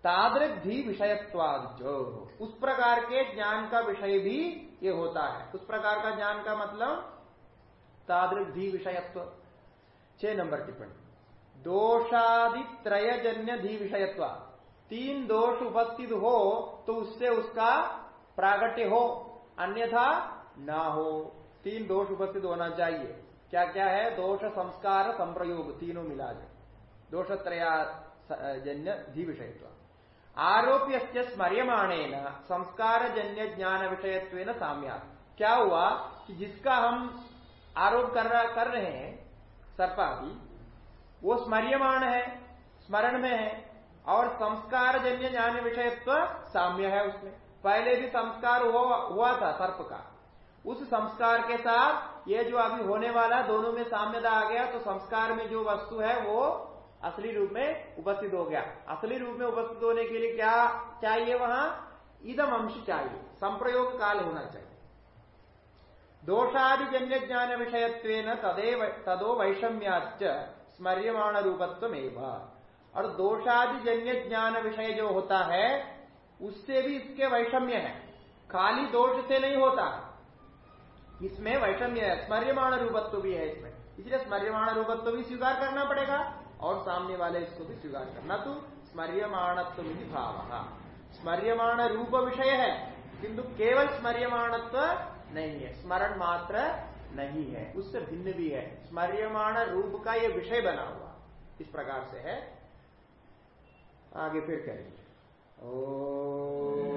तादृक भी विषयत्वाद जो उस प्रकार के ज्ञान का विषय भी ये होता है। उस प्रकार का ज्ञान का मतलब तादृक भी विषयत्व। छह नंबर टिप्पणी। दोषादित्रयजन्य धी विषयत्व। तीन दोष उपस्थित हो तो उससे उसका प्रागट्य हो, अन्यथा ना हो। तीन दोष उपस्थित होना चाहिए। क्या क्या है? दोष संस्कार संप्रयोग तीनों मिला जाए दोष त्रयाजन्य धी विषयत्व आरोप्य स्मर्यमाणेन संस्कार जन्य ज्ञान विषयत्व साम्या क्या हुआ कि जिसका हम आरोप कर रहा कर रहे हैं सर्पादि वो स्मर्यमाण है स्मरण में है और संस्कार जन्य ज्ञान विषयत्व साम्य है उसमें। पहले भी संस्कार हुआ, हुआ था सर्प का। उस संस्कार के साथ ये जो अभी होने वाला दोनों में साम्यता आ गया तो संस्कार में जो वस्तु है वो असली रूप में उपस्थित हो गया। असली रूप में उपस्थित होने के लिए क्या चाहिए वहाँ? इदम अंश चाहिए। संप्रयोग काल होना चाहिए। दोषादिजन्य ज्ञान विषयत्व तदेव तदो वैषम्याच स्मर्यमाण रूपत्व और दोषादिजन्य ज्ञान विषय जो होता है, उससे भी इसके वैषम्य है। खाली दोष से नहीं होता। इसमें वैषम्य है, स्मर्यमाण रूपत्व भी है इसमें। इसलिए स्मर्यमाण रूपत्व भी स्वीकार करना पड़ेगा और सामने वाले इसको भी स्वीकार करना। तो स्मर्यमाणत्व भाव। स्मर्यमाण रूप विषय है, किंतु केवल स्मर्यमाणत्व नहीं है, स्मरण मात्र नहीं है, उससे भिन्न भी है। स्मर्यमाण रूप का यह विषय बना हुआ, इस प्रकार से है। आगे फिर करेंगे। ओ